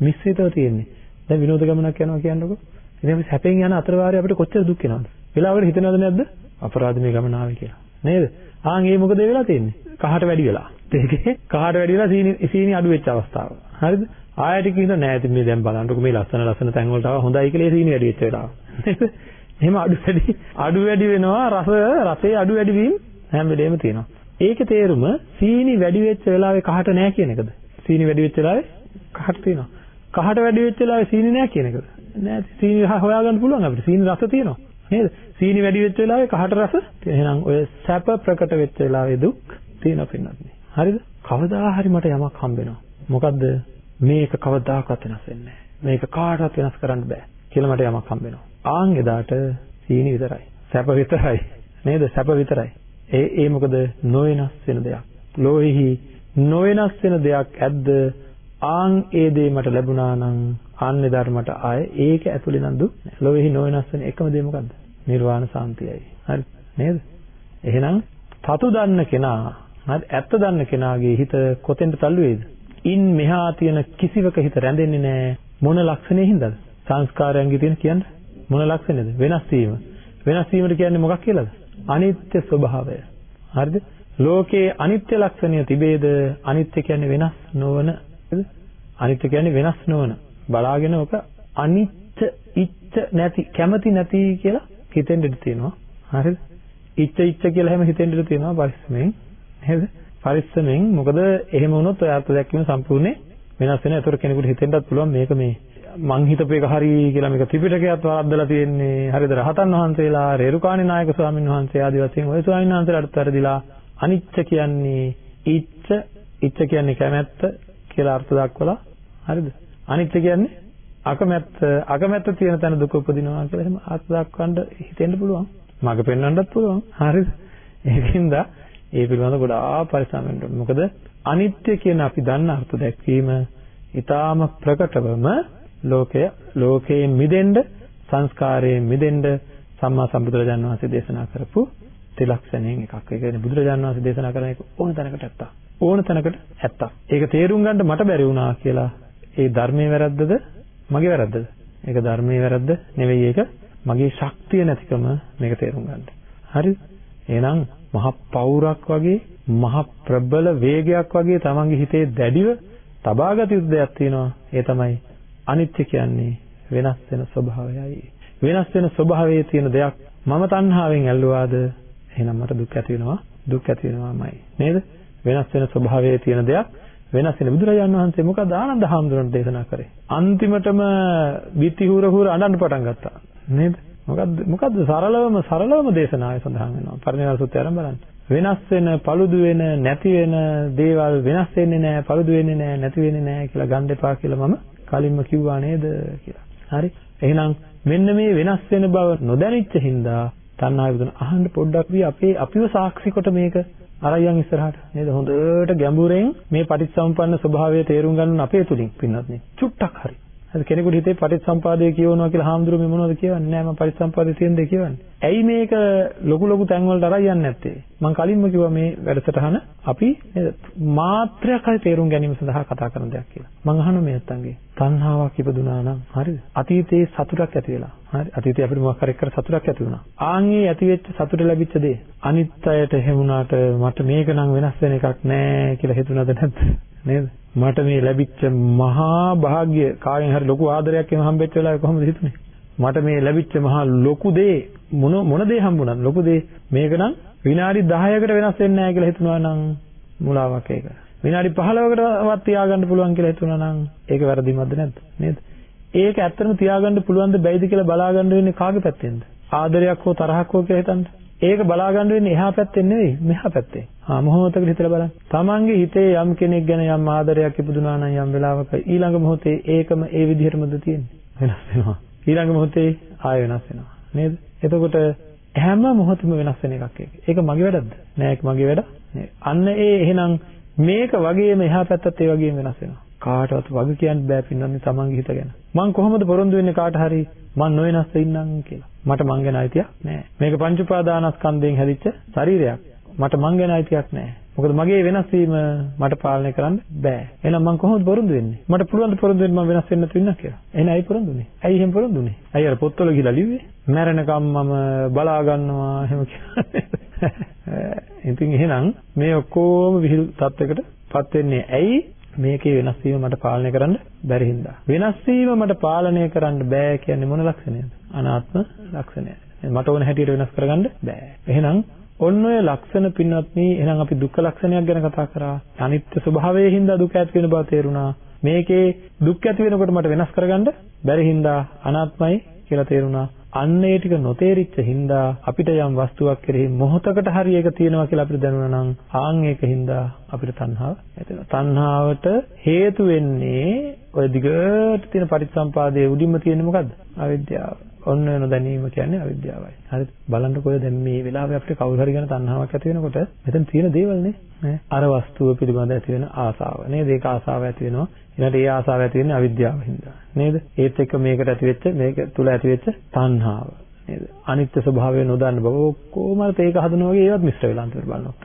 මිශ්‍රිතව තියෙන්නේ. දැන් විනෝද ගමනක් යනවා කියන්නකො. ඉතින් අපි සැපෙන් යන අතරවාරේ අපිට කොච්චර දුක් වෙනවද? වෙලාවකට හිතනවද නැද්ද? අපරාධ මේ ගමන ආවේ කියලා. නේද? ආන් ඒ මොකද වෙලා තියෙන්නේ? කහට වැඩි වෙලා. ඒකේ කහට වැඩි වෙලා සීනි සීනි අඩු වෙච්ච අවස්ථාව. හරිද? ආයෙත් කිව්ව නෑ ඉතින් මේ දැන් බලන්නකො මේ ලස්සන ලස්සන තැන් වලට ආව හොඳයි කියලා සීනි වැඩි වෙච්ච වෙලාව. නේද? එහෙම අඩු වැඩි අඩු වැඩි වෙනවා රස රසේ අඩු වැඩි වීම හැම වෙලේම තියෙනවා. ඒකේ තේරුම සීනි වැඩි වෙච්ච වෙලාවේ කහට නෑ කියන එකද? සීනි වැඩි වෙච්ච වෙලාවේ කහට තියෙනවා. කහට වැඩි වෙච්ච වෙලාවේ සීනි නෑ කියන එකද? නෑ සීනි හොයාගන්න පුළුවන් අපිට. සීනි රස තියෙනවා. නේද? සීනි වැඩි වෙච්ච වෙලාවේ කහට රස එහෙනම් ඔය සැප ප්‍රකට වෙච්ච වෙලාවේ දුක් තියෙනවා පින්නත් නේ. හරිද? කවදා හරි මට යමක් හම්බෙනවා. මොකද්ද? මේක කවදාකවත් වෙනස් වෙන්නේ නැහැ. මේක කාටවත් වෙනස් කරන්න බෑ කියලා මට යමක් හම්බෙනවා. ආන් එදාට සීනි විතරයි. සැප විතරයි. නේද? සැප විතරයි. ඒ ඒ මොකද නොවෙනස් වෙන දෙයක්. ලෝෙහි නොවෙනස් වෙන දෙයක් ඇද්ද? ආන් ඒ දේ මට ලැබුණා නම් ආන්නේ ධර්මයට ආය ඒක ඇතුලේ නම් දුක් නැහැ. ලෝකෙහි නොවෙනස් වෙන එකම දේ මොකද්ද? නිර්වාණ සාන්තියයි. හරි නේද? එහෙනම් තතු දන්න කෙනා හරි ඇත්ත දන්න කෙනාගේ හිත කොතෙන්ද තල්ලු වේද? ඉන් මෙහා තියෙන කිසිවක හිත රැඳෙන්නේ නැහැ. මොන ලක්ෂණේ හින්දාද? සංස්කාරයන්ගේ තියෙන කියන්නේ මොන ලක්ෂණේද? වෙනස් වීම. වෙනස් වීමට කියන්නේ මොකක් කියලාද? අනිත්‍ය ස්වභාවය. හරිද? ලෝකේ අනිත්‍ය ලක්ෂණය තිබේද? අනිත්‍ය කියන්නේ වෙනස් නොවන අනිත්‍ය කියන්නේ වෙනස් නොවන. බලාගෙන ඔක අනිත්‍ය ඉච්ඡ නැති කැමති නැති කියලා හිතෙන් ඉඳී තියෙනවා. හරිද? ඉච්ඡ ඉච්ඡ කියලා හැම හිතෙන් ඉඳී තියෙනවා පරිස්සමෙන්. නේද? පරිස්සමෙන් මොකද එහෙම වුණොත් ඔය අර්ථ දැක්වීම සම්පූර්ණයෙන් වෙනස් වෙනවා. ඒතර කෙනෙකුට හිතෙන්නත් පුළුවන් මේක මේ මං හිතපු එක හරි කියලා මේක ත්‍රිපිටකයත් වරද්දලා තියෙන්නේ. හරිද? රහතන් වහන්සේලා, රේරුකාණේ නායක ස්වාමීන් වහන්සේ ආදි වශයෙන් ওই ස්වාමීන් වහන්සේලාට වැරදිලා අනිච්ච කියන්නේ ඉච්ඡ, ඉච්ඡ කියන්නේ කැමැත්ත කියලා අර්ථ දක්වලා හරිද? අනිච්ච කියන්නේ අකමැත්ත, අකමැත්ත තියෙන තැන දුක උපදිනවා කියලා එහෙම අර්ථ දක්වන්න හිතෙන්න පුළුවන්. මග පෙන්වන්නත් පුළුවන්. හරිද? ඒකින්ද ඒ පිළිබඳව ගොඩාක් පරිස්සම් වෙන්න ඕනේ. මොකද අනිත්‍ය කියන අපි දන්න අර්ථ දැක්වීම ඊටාම ප්‍රකටවම ලෝකය ලෝකයෙන් මිදෙන්න සංස්කාරයෙන් මිදෙන්න සම්මා සම්බුදුරජාණන් වහන්සේ දේශනා කරපු ත්‍රිලක්ෂණයෙන් එකක්. ඒ කියන්නේ බුදුරජාණන් වහන්සේ දේශනා කරන එක ඕන තැනකට ඇත්තා. ඕන තැනකට ඇත්තා. ඒක තේරුම් ගන්න මට බැරි වුණා කියලා ඒ ධර්මයේ වැරද්දද මගේ වැරද්දද? ඒක ධර්මයේ වැරද්ද නෙවෙයි ඒක මගේ ශක්තිය නැතිකම මේක තේරුම් ගන්න. හරිද? එහෙනම් මහ පෞරක් වගේ මහ ප්‍රබල වේගයක් වගේ තමන්ගේ හිතේ දැඩිව තබාගත යුතු දෙයක් තියෙනවා. ඒ තමයි අනිත්‍ය කියන්නේ වෙනස් වෙන ස්වභාවයයි. වෙනස් වෙන ස්වභාවයේ තියෙන දෙයක් මම තණ්හාවෙන් ඇල්ලුවාද එහෙනම් මට දුක් ඇති වෙනවා. දුක් ඇති වෙනවාමයි. නේද? වෙනස් වෙන ස්වභාවයේ තියෙන දෙයක් වෙනස් වෙන බුදුරජාණන් වහන්සේ මොකද ආනන්ද හාමුදුරන්ට දේශනා කරේ? අන්තිමටම බිත්ති හුර හුර අඬන්න පටන් ගත්තා. නේද? මොකද්ද මොකද්ද සරලවම සරලවම දේශනාවේ සඳහන් වෙනවා. පරිණාම සූත්‍රය අරන් බලන්න. වෙනස් වෙන, paludu වෙන, නැති වෙන දේවල් වෙනස් වෙන්නේ නැහැ, paludu වෙන්නේ නැහැ, නැති වෙන්නේ නැහැ කියලා ගන්න එපා කියලා මම කලින්ම කිව්වා නේද කියලා. හරි. එහෙනම් මෙන්න මේ වෙනස් වෙන බව නොදැනිච්ච හින්දා තණ්හාව විදුන අහන්න පොඩ්ඩක් වී අපේ අපිව සාක්ෂි කොට මේක අරයන් ඉස්සරහට නේද හොඳට ගැඹුරෙන් මේ පටිච්චසමුප්පන්න ස්වභාවය තේරුම් ගන්න අපේ තුලින් පින්නත් නේ චුට්ටක් හරි හරි කෙනෙකුට හිතේ පටිච්චසම්පාදය කියවනවා කියලා හාමුදුරුවෝ මේ මොනවද කියවන්නේ නෑ මම පටිච්චසම්පාදය තියෙන දේ කියවන්නේ ඇයි මේක ලොකු ලොකු තැන් වලට අරන් යන්නේ නැත්තේ? මම කලින්ම කිව්වා මේ වැඩසටහන අපි මාත්‍රයක් හරි තේරුම් ගැනීම සඳහා කතා කරන දෙයක් කියලා. මම අහනවා මේ නැත්තන්ගේ තණ්හාවක් ඉපදුනා නම් හරිද? අතීතයේ සතුටක් ඇති වෙලා. හරි. අතීතයේ අපිට මොකක් හරි එක්ක සතුටක් ඇති වුණා. ආන්ගේ ඇති වෙච්ච සතුට ලැබිච්ච දේ අනිත් අයට හැමුණාට මට මේක නම් වෙනස් වෙන එකක් නෑ කියලා හිතුණාද නැද්ද? නේද? මට මේ ලැබිච්ච මහා භාග්ය කාගෙන් හරි ලොකු ආදරයක් එහෙම හම්බෙච්ච වෙලාවේ කොහොමද හිතුනේ? මට මේ ලැබිච්ච මහා ලොකු දේ මොන මොන දේ හම්බුණත් ලොකු දේ මේක නම් විනාඩි 10කට වෙනස් වෙන්නේ නැහැ කියලා හිතුණා නම් මුලාවක් ඒක. විනාඩි 15කටවත් තියාගන්න පුළුවන් කියලා හිතුණා නම් ඒක වැරදිමත්ද නැද්ද? නේද? ඒක ඇත්තටම තියාගන්න පුළුවන්ද බැයිද කියලා බලාගන්න වෙන්නේ කාගේ පැත්තෙන්ද? ආදරයක් හෝ තරහක් හෝ කියලා හිතන්න. ඒක බලා ගන්න වෙන්නේ එහා පැත්තෙන් නෙවෙයි මෙහා පැත්තෙන්. ආ මොහොතකට හිතලා බලන්න. තමන්ගේ හිතේ යම් කෙනෙක් ගැන යම් ආදරයක් ඉපදුනා නම් යම් වෙලාවක ඊළඟ මොහොතේ ඒකම ඒ විදිහටමද තියෙන්නේ? වෙනස් වෙනවා. ඊළඟ මොහොතේ ආය වෙනස් වෙනවා. නේද? එතකොට හැම මොහොතෙම වෙනස් වෙන එකක් ඒක. ඒක මගේ වැඩක්ද? නෑ ඒක මගේ වැඩක් නේ. අන්න ඒ එහෙනම් මේක වගේම එහා පැත්තත් ඒ වගේම වෙනස් වෙනවා. කාටවත් වග කියන්න බෑ පින්නන්නේ තමන්ගේ හිත ගැන. මං කොහොමද පොරොන්දු වෙන්නේ කාට හරි මං නොවෙනස් වෙන්නම් කියලා. මට මං ගැන අයිතියක් නෑ. මේක පංච උපාදානස්කන්ධයෙන් හැදිච්ච ශරීරයක්. මට මං ගැන අයිතියක් නෑ. මොකද මගේ වෙනස් වීම මට පාලනය කරන්න බෑ. එහෙනම් මං කොහොමද පොරොන්දු වෙන්නේ? මට පුළුවන් ද පොරොන්දු වෙන්න මං වෙනස් වෙන්න නැතු වෙන්න කියලා. එහෙනම් ඇයි පොරොන්දුනේ? ඇයි එහෙම පොරොන්දුනේ? ඇයි අර පොත්වල ගිහලා ලිව්වේ? මැරෙනකම් මම බලා ගන්නවා එහෙම කියන්නේ. ඉතින් එහෙනම් මේ ඔක්කොම විහිළු තත්වයකටපත් වෙන්නේ ඇයි? මේකේ වෙනස් වීම මට පාලනය කරන්න බැරි හින්දා. වෙනස් වීම මට පාලනය කරන්න බෑ කියන්නේ මොන ලක්ෂණයද? අනාත්ම ලක්ෂණය. මට ඕන හැටියට වෙනස් කරගන්න බෑ. එහෙනම් ඔන්න ඔය ලක්ෂණ පින්වත්නි එහෙනම් අපි දුක්ඛ ලක්ෂණයක් ගැන කතා කරා. අනිත්‍ය ස්වභාවයෙන් හින්දා දුක ඇති වෙන බව තේරුණා. මේකේ දුක් ඇති වෙනකොට මට වෙනස් කරගන්න බැරි හින්දා අනාත්මයි කියලා තේරුණා. අන්න ඒ ටික නොතේරිච්ච හින්දා අපිට යම් වස්තුවක් කෙරෙහි මොහොතකට හරි ඒක තියෙනවා කියලා අපිට දැනුණා නම් ආන් ඒක හින්දා අපිට තණ්හාව ඇති වෙනවා. තණ්හාවට හේතු වෙන්නේ ඔය දිගට තියෙන පටිච්චසම්පාදයේ උඩින්ම තියෙන්නේ මොකද්ද? අවිද්‍යාව. ඔන්න නොදැනීම කියන්නේ අවිද්‍යාවයි. හරිද? බලන්නකො දැන් මේ වෙලාවේ අපිට කවුරු හරි ගැන තණ්හාවක් ඇති වෙනකොට මෙතන තියෙන දේවල් නේ අර වස්තුව පිළිබඳ ඇති වෙන ආසාව නේද? ඒක ආසාව ඇති වෙනවා. ඊළඟට ඒ ආසාව ඇති වෙන්නේ අවිද්‍යාව හින්දා. නේද? ඒත් එක්ක මේකට ඇති වෙච්ච මේක තුල ඇති වෙච්ච තණ්හාව. නේද? අනිත්‍ය ස්වභාවය නොදන්න බව ඔක්කොම ඒක හදනවා වගේ ඒවත් මිශ්‍ර වෙලා අන්තිමට බලනවා.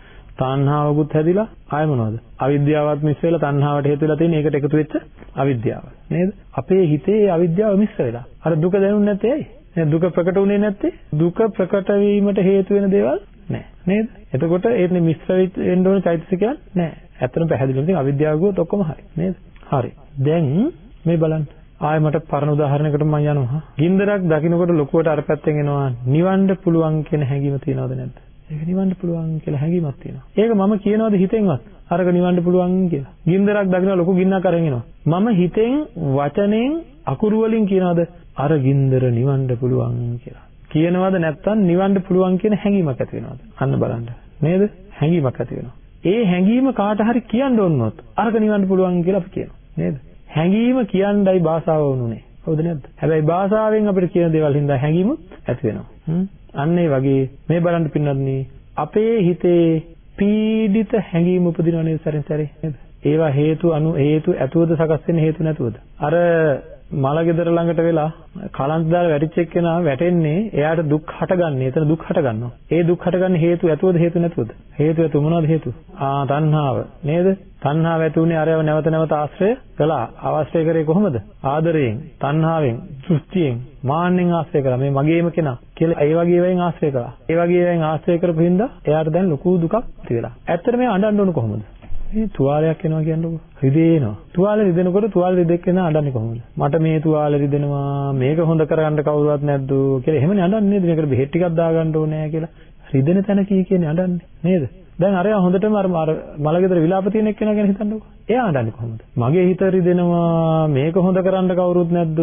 තණ්හාවකුත් හැදිලා ආය මොනවද? අවිද්‍යාවත් මිශ්‍ර වෙලා තණ්හාවට හේතු වෙලා තියෙන එකට එකතු වෙච්ච අවිද්‍යාව. නේද? අපේ හිතේ අවිද්‍යාව මිශ්‍ර වෙලා. අර දුක දැනුන්නේ නැත්තේ ඇයි? දැන් දුක ප්‍රකට වුණේ නැත්තේ දුක ප්‍රකට වීමට හේතු වෙන දේවල් නැහැ. නේද? එතකොට ඒන්නේ මිශ්‍ර වෙන්න ඕන චෛතසිකයක් නැහැ. ඇත්තටම පැහැදිලිවම ඉතින් අවිද්‍යාව ගියොත් ඔක්කොම හරි. නේද? හරි. දැන් මේ බලන්න. ආයෙ මට පරණ උදාහරණයකට මම යනවා. ගින්දරක් දකින්නකොට ලොකුවට අර පැත්තෙන් එනවා නිවන්න පුළුවන් කියන හැඟීම තියනවද නැද්ද? ඒක නිවන්න පුළුවන් කියලා හැඟීමක් තියෙනවා. ඒක මම කියනවාද හිතෙන්වත් අරක නිවන්න පුළුවන් කියලා. ගින්දරක් දකින්න ලොකු ගින්නක් අරගෙන එනවා. මම හිතෙන් වචනෙන් අකුරු වලින් කියනවාද අර ගින්දර නිවන්න පුළුවන් කියලා. කියනවාද නැත්නම් නිවන්න පුළුවන් කියන හැඟීමක් ඇති වෙනවද? අන්න බලන්න. නේද? හැඟීමක් ඇති වෙනවා. ඒ හැඟීම කාට හරි කියන්න ඕනොත් අරක නිවන්න පුළුවන් කියලා අපි කියනවා. නේද? හැඟීම කියන්නයි භාෂාව වුණුනේ. හවුද නැද්ද? හැබැයි භාෂාවෙන් අපිට කියන දේවල් හින්දා හැඟීමුත් ඇති වෙනවා. අන්න ඒ වගේ මේ බලන්න පින්නත්නි අපේ හිතේ පීඩිත හැඟීම් උපදිනව නේද සැරින් සැරේ නේද? ඒවා හේතු අනු හේතු ඇතුවද සකස් වෙන්නේ හේතු නැතුවද? අර මලගෙදර ළඟට වෙලා කලන්ත දාලා වැටිච්ච එක්කෙනා වැටෙන්නේ එයාට දුක් හටගන්නේ. එතන දුක් හටගන්නවා. ඒ දුක් හටගන්නේ හේතු ඇතුවද හේතු නැතුවද? හේතු ඇතු මොනවද හේතු? ආ තණ්හාව නේද? තණ්හාව ඇති උනේ අරයව නැවත නැවත ආශ්‍රය කළා. අවශ්‍ය කරේ කොහොමද? ආදරයෙන්, තණ්හාවෙන්, දෘෂ්ටියෙන්, මාන්නෙන් ආශ්‍රය කළා. මේ මගේම කෙනා කියලා ඒ වගේ ඒවායින් ආශ්‍රය කළා. ඒ වගේ ඒවායින් ආශ්‍රය කරපු හින්දා එයාට දැන් ලොකු දුකක් ඇති වෙලා. ඇත්තට මේ අඬන්න ඕන කොහොමද? මේ තුවාලයක් එනවා කියන්නකො. රිදෙනවා. තුවාලේ රිදෙනකොට තුවාලේ රිදෙන්න අඬන්නේ කොහොමද? මට මේ තුවාලේ රිදෙනවා මේක හොඳ කරගන්න කවුරුවත් නැද්ද කියලා එහෙමනේ අඬන්නේ නේද? මේකට බෙහෙත් ටිකක් දාගන්න ඕනේ කියලා. රිදෙන තැන කී කියන්නේ අඬන්නේ නේද? දැන් අරයා හොඳටම අර මලගෙදර විලාප තියෙන එක්කෙනා ගැන හිතන්නකො. එයා අඬන්නේ කොහොමද? මගේ හිත රිදෙනවා මේක හොඳ කරන්න කවුරුත් නැද්ද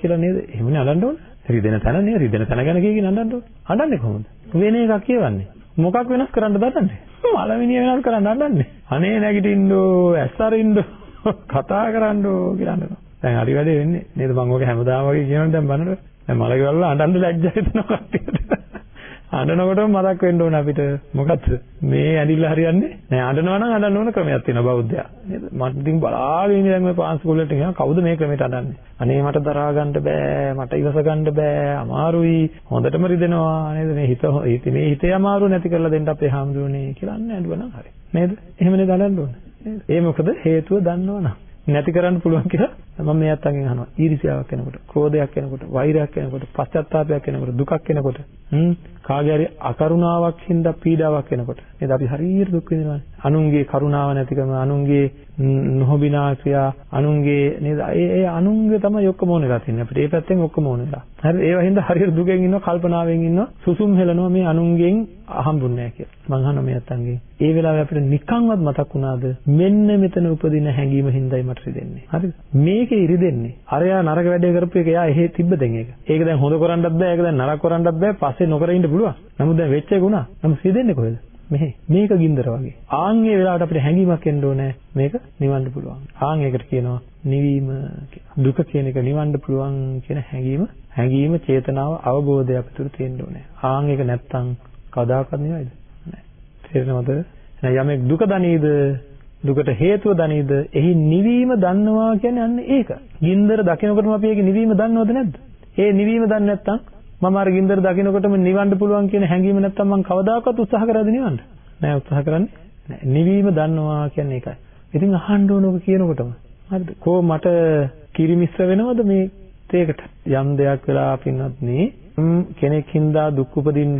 කියලා නේද? එහෙමනේ අඬන්න ඕනේ. රිදෙන තැන නේ රිදෙන තැන ගැන කීකින් අඬන්න ඕනේ. අඬන්නේ කොහොමද? වෙන එකක් කියවන්නේ. මොකක් වෙනස් කරන්න දන්නන්නේ? මලමිනිය වෙනස් කරන්න හදන්නේ. අනේ නැගිටින්නෝ, ඇස් අරින්නෝ, කතා කරන්නෝ කියලා අඬනවා. දැන් හරි වැඩේ වෙන්නේ. නේද මම ඔක හැමදාම වගේ කියනවා දැන් බලන්න. දැන් මලකවල අඬන්න ලැජ්ජා හිතෙනවා කට්ටියට. අඬනකොටම මතක් වෙන්න ඕන අපිට. මොකද්ද? මේ ඇඳිල්ල හරියන්නේ? නෑ අඬනවා නම් අඬන්න ඕන ක්‍රමයක් තියෙනවා බෞද්ධයා. නේද? මට ඉතින් බලාගෙන ඉන්නේ දැන් මේ පාන්සල් වලට ගියා. කවුද මේ ක්‍රමයට අඬන්නේ? අනේ මට දරා ගන්න බෑ. මට ඉවස ගන්න බෑ. අමාරුයි. හොඳටම රිදෙනවා. නේද? මේ හිත මේ හිතේ අමාරුව නැති කරලා දෙන්න අපේ හාමුදුරනේ කියලා අන්න ඇඬුවා නම් හරි. නේද? එහෙමනේ දලන්න ඕනේ. නේද? ඒ මොකද? හේතුව දන්නවනම්. නැති කරන්න පුළුවන් කියලා මම මේ අත්තගෙන් අහනවා. ඊර්ෂ්‍යාවක් එනකොට, ක්‍රෝධයක් එනකොට, වෛරයක් එනකොට, පශ්චාත්තාවයක් එනකොට, දුකක් එනකොට, හ්ම් කාගේ හරි අකරුණාවක් හින්දා පීඩාවක් එනකොට නේද අපි හරියට දුක් විඳිනවානේ. අනුන්ගේ කරුණාව නැතිකම, අනුන්ගේ නොහොබිනා ක්‍රියා, අනුන්ගේ නේද? ඒ ඒ අනුන්ගේ තමයි ඔක්කොම ඕන වෙලා තින්නේ. අපිට ඒ පැත්තෙන් ඔක්කොම ඕන වෙලා. හරි ඒවා හින්දා හරියට දුකෙන් ඉන්නවා, කල්පනාවෙන් ඉන්නවා, සුසුම් හෙලනවා මේ අනුන්ගෙන් අහම්බුන්නේ නැහැ කියලා. මං අහනවා මේ අත්තන්ගෙන්. ඒ වෙලාවේ අපිට නිකන්වත් මතක් වුණාද මෙන්න මෙතන උපදින හැඟීම හින්දායි මට රිදෙන්නේ. හරිද? මේකේ ඉරිදෙන්නේ. අරයා නරක වැඩේ කරපු එක එයා එහෙ තිබ්බ දැන් ඒක. ඒක දැන් හොඳ කරන්නත් බෑ, ඒක දැන් නරක කරන්නත් බෑ. පස්සේ නොකර ඉන්න පුළුවන්. නමුත් දැන් වෙච්ච එක උනා. නමුත් රිදෙන්නේ කොහෙද? මෙහි. මේක ගින්දර වගේ. ආන් මේ වෙලාවට අපිට හැඟීමක් එන්න ඕනේ. මේක නිවන්න පුළුවන්. ආන් ඒකට කියනවා නිවීම කියලා. දුක කියන එක නිවන්න පුළුවන් කියන හැඟීම, හැඟීම, චේතනාව, අවබෝධය අපිට තියෙන්න ඕනේ. ආන් ඒක නැත්තම් කවදාකවත් නෙවෙයිද? නෑ. තේරෙනවද? යමෙක් දුක දනීද දුකට හේතුව දනීද එහි නිවීම දන්නවා කියන්නේ අන්න ඒක. ගින්දර දකිනකොටම අපි ඒකේ නිවීම දන්නවද නැද්ද? ඒ නිවීම දන්නේ නැත්නම් මම අර ගින්දර දකිනකොටම නිවන්න පුළුවන් කියන හැඟීම නැත්නම් මම කවදාකවත් උත්සාහ කරාද නිවන්න? නෑ උත්සාහ කරන්නේ නෑ. නිවීම දන්නවා කියන්නේ ඒකයි. ඉතින් අහන්න ඕන ඔබ කියනකොටම. හරිද? කෝ මට කිරිමිස්ස වෙනවද මේ තේකට? යම් දෙයක් වෙලා පින්නත් නේ කෙනෙක් හින්දා දුක් උපදින්න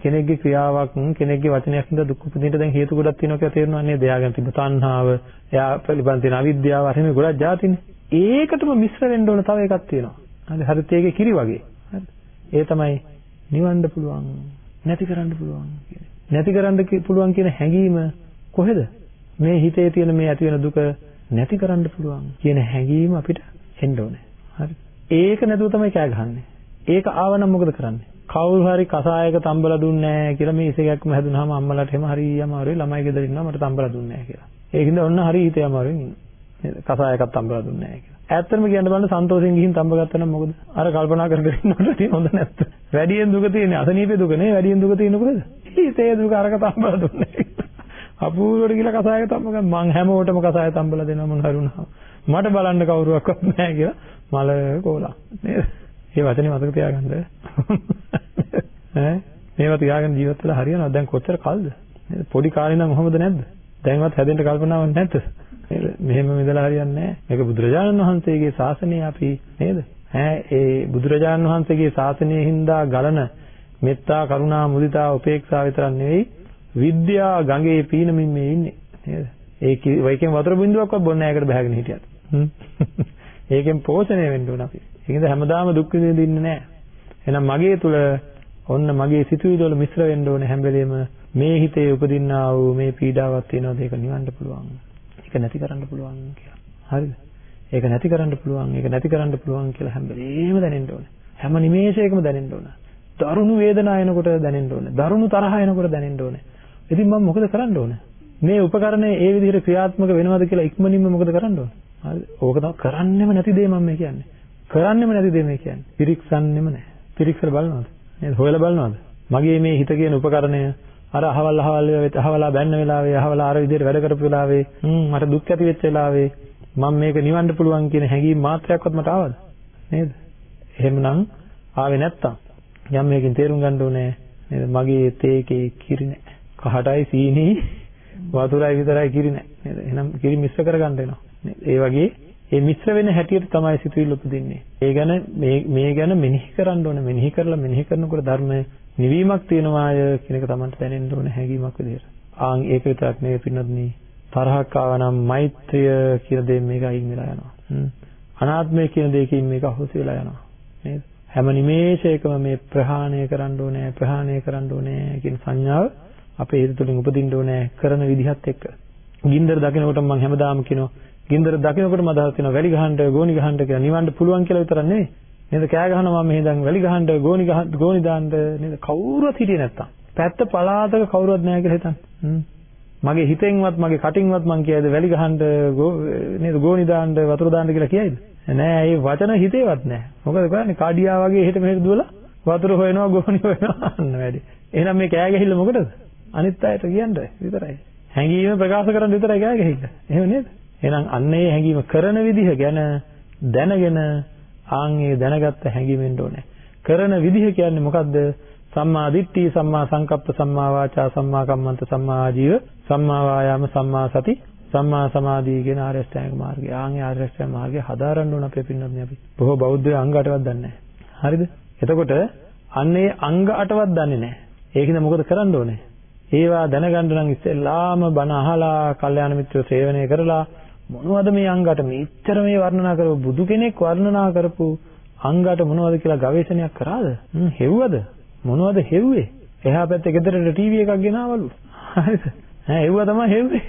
කෙනෙක්ගේ ක්‍රියාවක් කෙනෙක්ගේ වචනයක් හින්දා දුක් උපදින්න දැන් හේතු ගොඩක් තියෙනවා කියලා තේරෙනවා නේද? එයාගෙන් තිබ්බ තණ්හාව, එයා පිළිබඳ තියෙන අවිද්‍යාව, අර මේ ගොඩක් જાතිනේ. ඒකටම මිශ්‍ර වෙන්න ඕන තව එකක් තියෙනවා. හරි හරිත් ඒකේ කිරි වගේ. හරි. ඒ තමයි නිවන්න පුළුවන්, නැති කරන්න පුළුවන් කියන්නේ. නැති කරන්න පුළුවන් කියන හැඟීම කොහෙද? මේ හිතේ තියෙන මේ ඇති වෙන දුක නැති කරන්න පුළුවන් කියන හැඟීම අපිට එන්න ඕනේ. හරි. ඒක නැතුව තමයි කෑ ගහන්නේ. ඒක ආවනම් මොකද කරන්නේ? කවුරු හරි කසායක තම්බලා දුන්නේ නැහැ කියලා මේ ඉසේකක්ම හැදුනහම අම්මලාට එහෙම හරි අමාරුයි ළමයි ගෙදර ඉන්නවා මට තම්බලා දුන්නේ නැහැ කියලා. ඒකින්ද ඔන්න හරි හිතේ අමාරුවෙන් ඉන්නවා. නේද? කසායකක් තම්බලා දුන්නේ නැහැ කියලා. ඇත්තම කියන්න බලන්න සන්තෝෂෙන් ගිහින් තඹ ගත්තා නම් මොකද? අර කල්පනා කර කර ඉන්නකොට තියෙන හොඳ නැත්ත. වැඩියෙන් දුක තියෙන්නේ අසනීපේ දුක නේ වැඩියෙන් දුක තියෙන්නේ මොකද? හිතේ දුක අරක තඹලා දුන්නේ. අපූර්වට කියලා කසායක තඹ ගන්න මං හැමෝටම කසාය තඹලා දෙනවා මං හරුණා. මට බලන්න කවුරුවක්වත් නැහැ කියලා මල කෝලා නේද? මේ වචනේ මතක තියාගන්න. ඈ මේවා තියාගෙන ජීවත් වෙලා හරියනවද? දැන් කොච්චර කල්ද? නේද? පොඩි කාලේ නම් කොහොමද නැද්ද? දැන්වත් හැදෙන්න කල්පනාවක් නැද්ද? නේද? මෙහෙම ඉඳලා හරියන්නේ නැහැ. මේක බුදුරජාණන් වහන්සේගේ ශාසනය අපි නේද? ඈ ඒ බුදුරජාණන් වහන්සේගේ ශාසනයේ හින්දා ගලන මෙත්තා කරුණා මුදිතා උපේක්ෂා විතරක් නෙවෙයි විද්‍යා ගඟේ පීනමින් මේ ඉන්නේ නේද? ඒක වයිකෙන් වතුර බින්දුවක්වත් බොන්නේ නැහැ ඒකට බහගෙන හිටියත්. ඒකෙන් පෝෂණය වෙන්න ඕන අපි. ඒකද හැමදාම දුක් විඳින්න නැහැ. එහෙනම් මගේ තුල ඔන්න මගේ සිතුවිලි වල මිශ්‍ර වෙන්න ඕනේ හැම වෙලෙම මේ හිතේ උපදින්නා වූ මේ පීඩාවක් තියෙනවද ඒක නිවන්න පුළුවන්. ඒක නැති කරන්න පුළුවන් කියලා. හරිද? ඒක නැති කරන්න පුළුවන්. ඒක නැති කරන්න පුළුවන් කියලා හැම වෙලෙම දැනෙන්න ඕනේ. හැම නිමේෂයකම දැනෙන්න ඕනේ. දරුණු වේදනාව එනකොට දැනෙන්න ඕනේ. දරුණු තරහ එනකොට දැනෙන්න ඕනේ. ඉතින් මම මොකද කරන්න ඕනේ? මේ උපකරණය ඒ විදිහට ක්‍රියාත්මක වෙනවද කියලා ඉක්මනින්ම මොකද කරන්න ඕනේ? හරිද? ඕක තමයි කරන්නෙම නැති දේ මම මේ කියන්නේ. කරන්නෙම නැති දේ මේ කියන්නේ. පිරික්සන්නෙම නැහැ. පිරික්සලා බලනවද? නේද? හොයලා බලනවද? මගේ මේ හිත කියන උපකරණය අර අහවල් අහවල් වෙලාවෙත් අහවලා බැන්න වෙලාවේ අහවලා අර විදිහට වැඩ කරපු වෙලාවේ මට දුක් ඇති වෙච්ච වෙලාවේ මම මේක නිවන්න පුළුවන් කියන හැඟීම් මාත්‍රයක්වත් මට ආවද? නේද? එහෙමනම් ආවේ නැත්තම් යම් මේකෙන් තේරුම් ගන්න ඕනේ නේද? මගේ තේකේ කිරි නැහැ. කහටයි සීනි වතුරයි විතරයි කිරි නැහැ. නේද? එහෙනම් කිරි මිශ්‍ර කරගන්න වෙනවා. නේද? ඒ වගේ ඒ මිශ්‍ර වෙන හැටියට තමයි සිතුවිල්ල උපදින්නේ. ඒ ගැන මේ මේ ගැන මෙනෙහි කරන්න ඕනේ. මෙනෙහි කරලා මෙනෙහි කරනකොට ධර්ම නිවීමක් තියෙනවාය කියන එක Tamanට දැනෙන්න ඕනේ හැඟීමක් විදිහට. ආන් ඒක විතරක් නෙවෙයි පින්නොත්නි තරහක් ආවනම් මෛත්‍රිය කියන දේ මේක අයින් වෙලා යනවා. අනාත්මය කියන දෙයකින් මේක අහුසි වෙලා යනවා. නේද? හැම නිමේෂයකම මේ ප්‍රහාණය කරන්න ඕනේ ප්‍රහාණය කරන්න ඕනේ කියන සංඥාව අපේ හිත තුළින් උපදින්න ඕනේ කරන විදිහත් එක්ක. ගින්දර දකිනකොට මම හැමදාම කියනවා ගින්දර දකිනකොටම අදහස් වෙනවා වැලි ගහන්න ගෝනි ගහන්න කියලා නිවන්න පුළුවන් කියලා විතරක් නෙවෙයි. නේද කෑ ගහනවා මම මෙහෙන් වැලි ගහන්න ගෝනි ගහන්න ගෝනි දාන්න නේද කවුරුවත් හිටියේ නැත්තම්. පැත්ත පලාතක කවුරුවත් නැහැ කියලා හිතන්න. මගේ හිතෙන්වත් මගේ කටින්වත් මං කියයිද වැලි ගහන්න නේද ගෝනි දාන්න වතුර දාන්න කියලා කියයිද? නෑ ඒ වචන හිතේවත් නෑ. මොකද කරන්නේ කාඩියා වගේ එහෙට මෙහෙට දුවලා වතුර හොයනවා ගෝනි හොයනවා අන්න වැඩි. එහෙනම් මේ කෑ ගැහිල්ල මොකටද? අනිත් අයට කියන්න විතරයි. හැඟීම ප්‍රකාශ කරන්න විතරයි කෑ ගැහිල්ල. එහෙම නේද? එහෙනම් අන්න ඒ හැඟීම කරන විදිහ ගැන දැනගෙන ආන් ඒ දැනගත්ත හැඟීමෙන් ඕනේ. කරන විදිහ කියන්නේ මොකද්ද? සම්මා දිට්ඨි, සම්මා සංකප්ප, සම්මා වාචා, සම්මා කම්මන්ත, සම්මා ආජීව, සම්මා වායාම, සම්මා සති, සම්මා සමාධි කියන ආර්ය අෂ්ටාංග මාර්ගය. ආන් ඒ ආර්ය අෂ්ටාංග මාර්ගය හදාරන්න ඕන අපේ පින්නත් අපි. බොහෝ බෞද්ධයෝ අංග 8වත් දන්නේ නැහැ. හරිද? එතකොට අන්න ඒ අංග 8වත් දන්නේ නැහැ. ඒකින්ද මොකද කරන්න ඕනේ? ඒවා දැනගන්න නම් ඉස්සෙල්ලාම බණ අහලා, කල්යාණ මිත්‍රව සේවනය කරලා මොනවද මේ අංගට මෙච්චර මේ වර්ණනා කරපු බුදු කෙනෙක් වර්ණනා කරපු අංගට මොනවද කියලා ගවේෂණයක් කරාද? හෙව්වද? මොනවද හෙව්වේ? එහා පැත්තේ ගෙදරට ටීවී එකක් ගෙනාවලු. හරිද? ඈ හෙව්වා තමයි හෙව්වේ.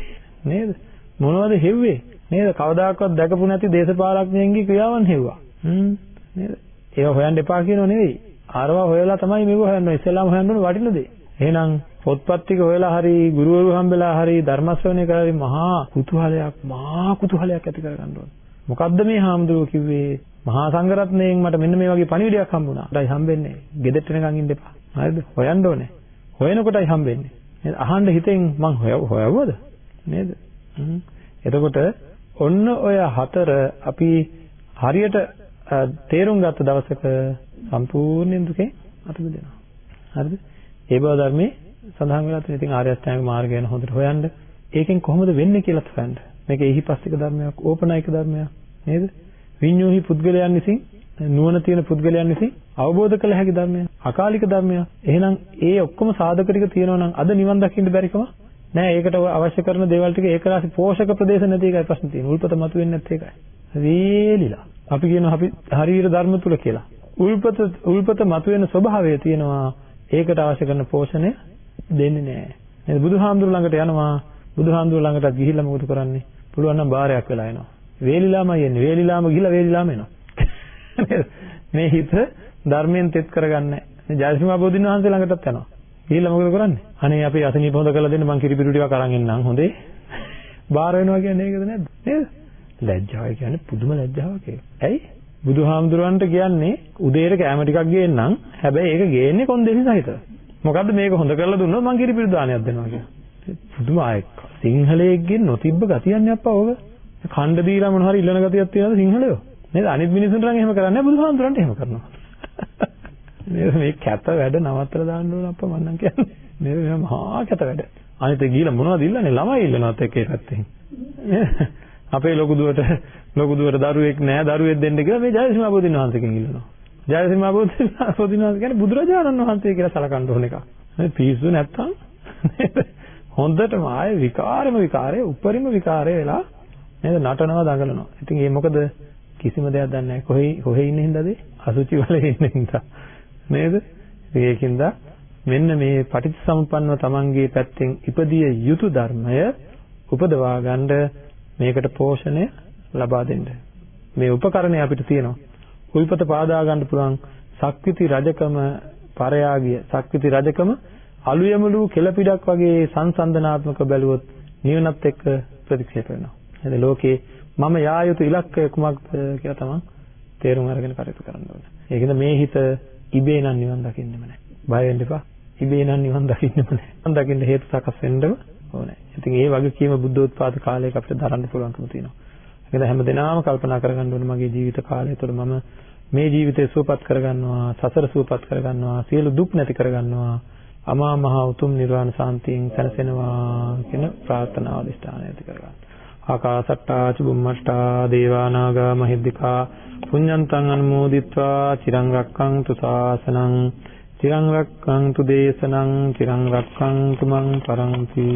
නේද? මොනවද හෙව්වේ? නේද? කවදාකවත් දැකපු නැති දේශපාලඥයන්ගේ ක්‍රියාවන් හෙව්වා. හ්ම් නේද? ඒවා හොයන්න එපා කියනව නෙවෙයි. ආරවා හොයලා තමයි මේව හොයන්න ඕනේ. ඉස්සෙල්ලාම හොයන්න ඕනේ වටින දේ. එහෙනම් පොත්පත් ටික හොයලා හරි ගුරුවරු හම්බෙලා හරි ධර්ම ශ්‍රවණය කරලා මහා කුතුහලයක් මහා කුතුහලයක් ඇති කරගන්න ඕනේ. මොකද්ද මේ හාමුදුරුවෝ කිව්වේ? මහා සංඝරත්නයෙන් මට මෙන්න මේ වගේ පණිවිඩයක් හම්බුණා. ඒයි හම්බෙන්නේ. ගෙදරට එනකන් ඉන්න එපා. හරිද? හොයන්න ඕනේ. හොයනකොටයි හම්බෙන්නේ. නේද? අහන්න හිතෙන් මං හොයවුවද? නේද? එතකොට ඔන්න ඔය හතර අපි හරියට තේරුම් ගත්ත දවසක සම්පූර්ණ දුකෙන් අත මිදෙනවා. හරිද? ඒ බව ධර්මයේ සඳහන් වෙලා තියෙන. ඉතින් ආර්ය අෂ්ටාංග මාර්ගය ගැන හොඳට හොයන්න. ඒකෙන් කොහොමද වෙන්නේ කියලාත් හොයන්න. මේක එහිපස්තික ධර්මයක්, ඕපනායක ධර්මයක් නේද? විඤ්ඤෝහි පුද්ගලයන් විසින් නුවණ තියෙන පුද්ගලයන් විසින් අවබෝධ කළ හැකි ධර්මයක්. අකාලික ධර්මයක්. එහෙනම් ඒ ඔක්කොම සාධක ටික තියෙනවා නම් අද නිවන් දකින්න බැරිකම නෑ. ඒකට අවශ්‍ය කරන දේවල් ටික ඒකලාසි පෝෂක ප්‍රදේශ නැති එකයි ප්‍රශ්නේ තියෙන්නේ. උල්පත මතුවෙන්නේ නැත් ඒකයි. වේලිලා. අපි කියනවා අපි හරියට ධර්ම තුල කියලා. උල්පත උල්පත මතුවෙන ස්වභාවය තියෙනවා. ඒකට අවශ්‍ය කරන පෝෂණය දෙන්නේ නැහැ. නේද? බුදුහාමුදුරු ළඟට යනවා. බුදුහාමුදුරු ළඟට ගිහිල්ලා මොකද කරන්නේ? පුළුවන් නම් බාරයක් වෙලා එනවා. වේලිලාමයි එන්නේ. වේලිලාම ගිහිල්ලා වේලිලාම එනවා. මේ හිත ධර්මයෙන් තෙත් කරගන්නේ නැහැ. ජයසිංහ බෝධින් වහන්සේ ළඟටත් යනවා. ගිහිල්ලා මොකද කරන්නේ? අනේ අපි අසනීප හොඳ කරලා දෙන්න මං කිරිපිරු ටිකක් අරන් එන්නම් හොඳේ. බාර වෙනවා කියන්නේ ඒකද නැද්ද? නේද? ලැජ්ජාව කියන්නේ පුදුම ලැජ්ජාවක් ඒක. ඇයි? බුදුහාමුදුරන්ට කියන්නේ උදේට කැම ටිකක් ගේන්නම්. හැබැයි ඒක ගේන්නේ කොන්දේසි සහිතව. මොකද්ද මේක හොඳ කරලා දුන්නොත් මං කිරිපිරි දානයක් දෙනවා කියලා. පුදුම ආයෙක්. සිංහලයේගෙන් නොතිබ්බ ගතියන්නේ අප්පා ඕක. ඛණ්ඩ දීලා මොන හරි ඉල්ලන ගතියක් තියනද සිංහලයෝ? නේද? අනිත් මිනිස්සුන්ට නම් එහෙම කරන්නේ නැහැ බුදුහාමුදුරන්ට එහෙම කරනවා. නේද මේ කැත වැඩ නවත්තලා දාන්න ඕන අප්පා මං නම් කියන්නේ. නේද මේ මහා කැත වැඩ. අනිත් ඒ ගිහලා මොනවද ඉල්ලන්නේ? ළමයි ඉල්ලනවත් එක්ක ඒ පැත්තෙන්. අපේ ලොකු දුවට ලොකු දුවට දරුවෙක් නැහැ දරුවෙක් දෙන්න කියලා මේ ජයසිංහ බෝධින් වහන්සේගෙන් ඉල්ලනවා. ජයසිංහ බෝධින් බෝධින් වහන්සේ කියන්නේ බුදුරජාණන් වහන්සේ කියලා සලකන්න ඕන එක. මේ පිස්සු නැත්තම් හොඳටම ආයේ විකාරෙම විකාරේ උපරිම විකාරේ වෙලා නේද නටනවා දඟලනවා. ඉතින් ඒ මොකද කිසිම දෙයක් දන්නේ නැහැ. කොහේ කොහේ ඉන්න හින්දාද? අසුචි වලේ ඉන්න හින්දා. නේද? ඒකින්ද මෙන්න මේ පටිච්චසමුප්පන්නව තමන්ගේ පැත්තෙන් ඉපදිය යුතු ධර්මය උපදවා ගන්න මේකට පෝෂණය ලබා දෙන්න. මේ උපකරණය අපිට තියෙනවා. උල්පත පාදා ගන්න පුළුවන් සක්විති රජකම පරයාගිය සක්විති රජකම අලුයමලු කෙලපිඩක් වගේ සංසන්දනාත්මක බැලුවොත් නිවනත් එක්ක ප්‍රතික්ෂේප වෙනවා. එහෙනම් ලෝකේ මම යා යුතු ඉලක්කය කුමක්ද කියලා තමයි තේරුම් අරගෙන කටයුතු කරන්න ඕනේ. ඒකද මේ හිත ඉබේ නම් නිවන් දකින්නෙම නැහැ. බය වෙන්න එපා. ඉබේ නම් නිවන් දකින්නෙම නැහැ. නිවන් දකින්න හේතු සකස් වෙන්නම ඕනේ. ඉතින් ඒ වගකීම බුද්ධෝත්පාද කාලයක අපිට දරන්න පුළුවන්කම තියෙනවා. ඒකද හැමදෙනාම කල්පනා කරගන්න ඕනේ මගේ ජීවිත කාලය තුළ මම මේ ජීවිතය සුවපත් කරගන්නවා, සසර සුවපත් කරගන්නවා, සියලු දුක් නැති කරගන්නවා, අමා මහ උතුම් නිර්වාණ සාන්තියෙන් සැනසෙනවා කියන ප්‍රාර්ථනාව අධිෂ්ඨානය ඇති කරගන්න. ආකාසට්ටා චුම්මට්ටා දේවා නාග මහිද්దికා පුඤ්ඤන්තං අනුමෝදිත්වා චිරං රක්ඛන්තු ශාසනං චිරං රක්ඛන්තු දේශනං චිරං රක්ඛන්තු මං පරන්ති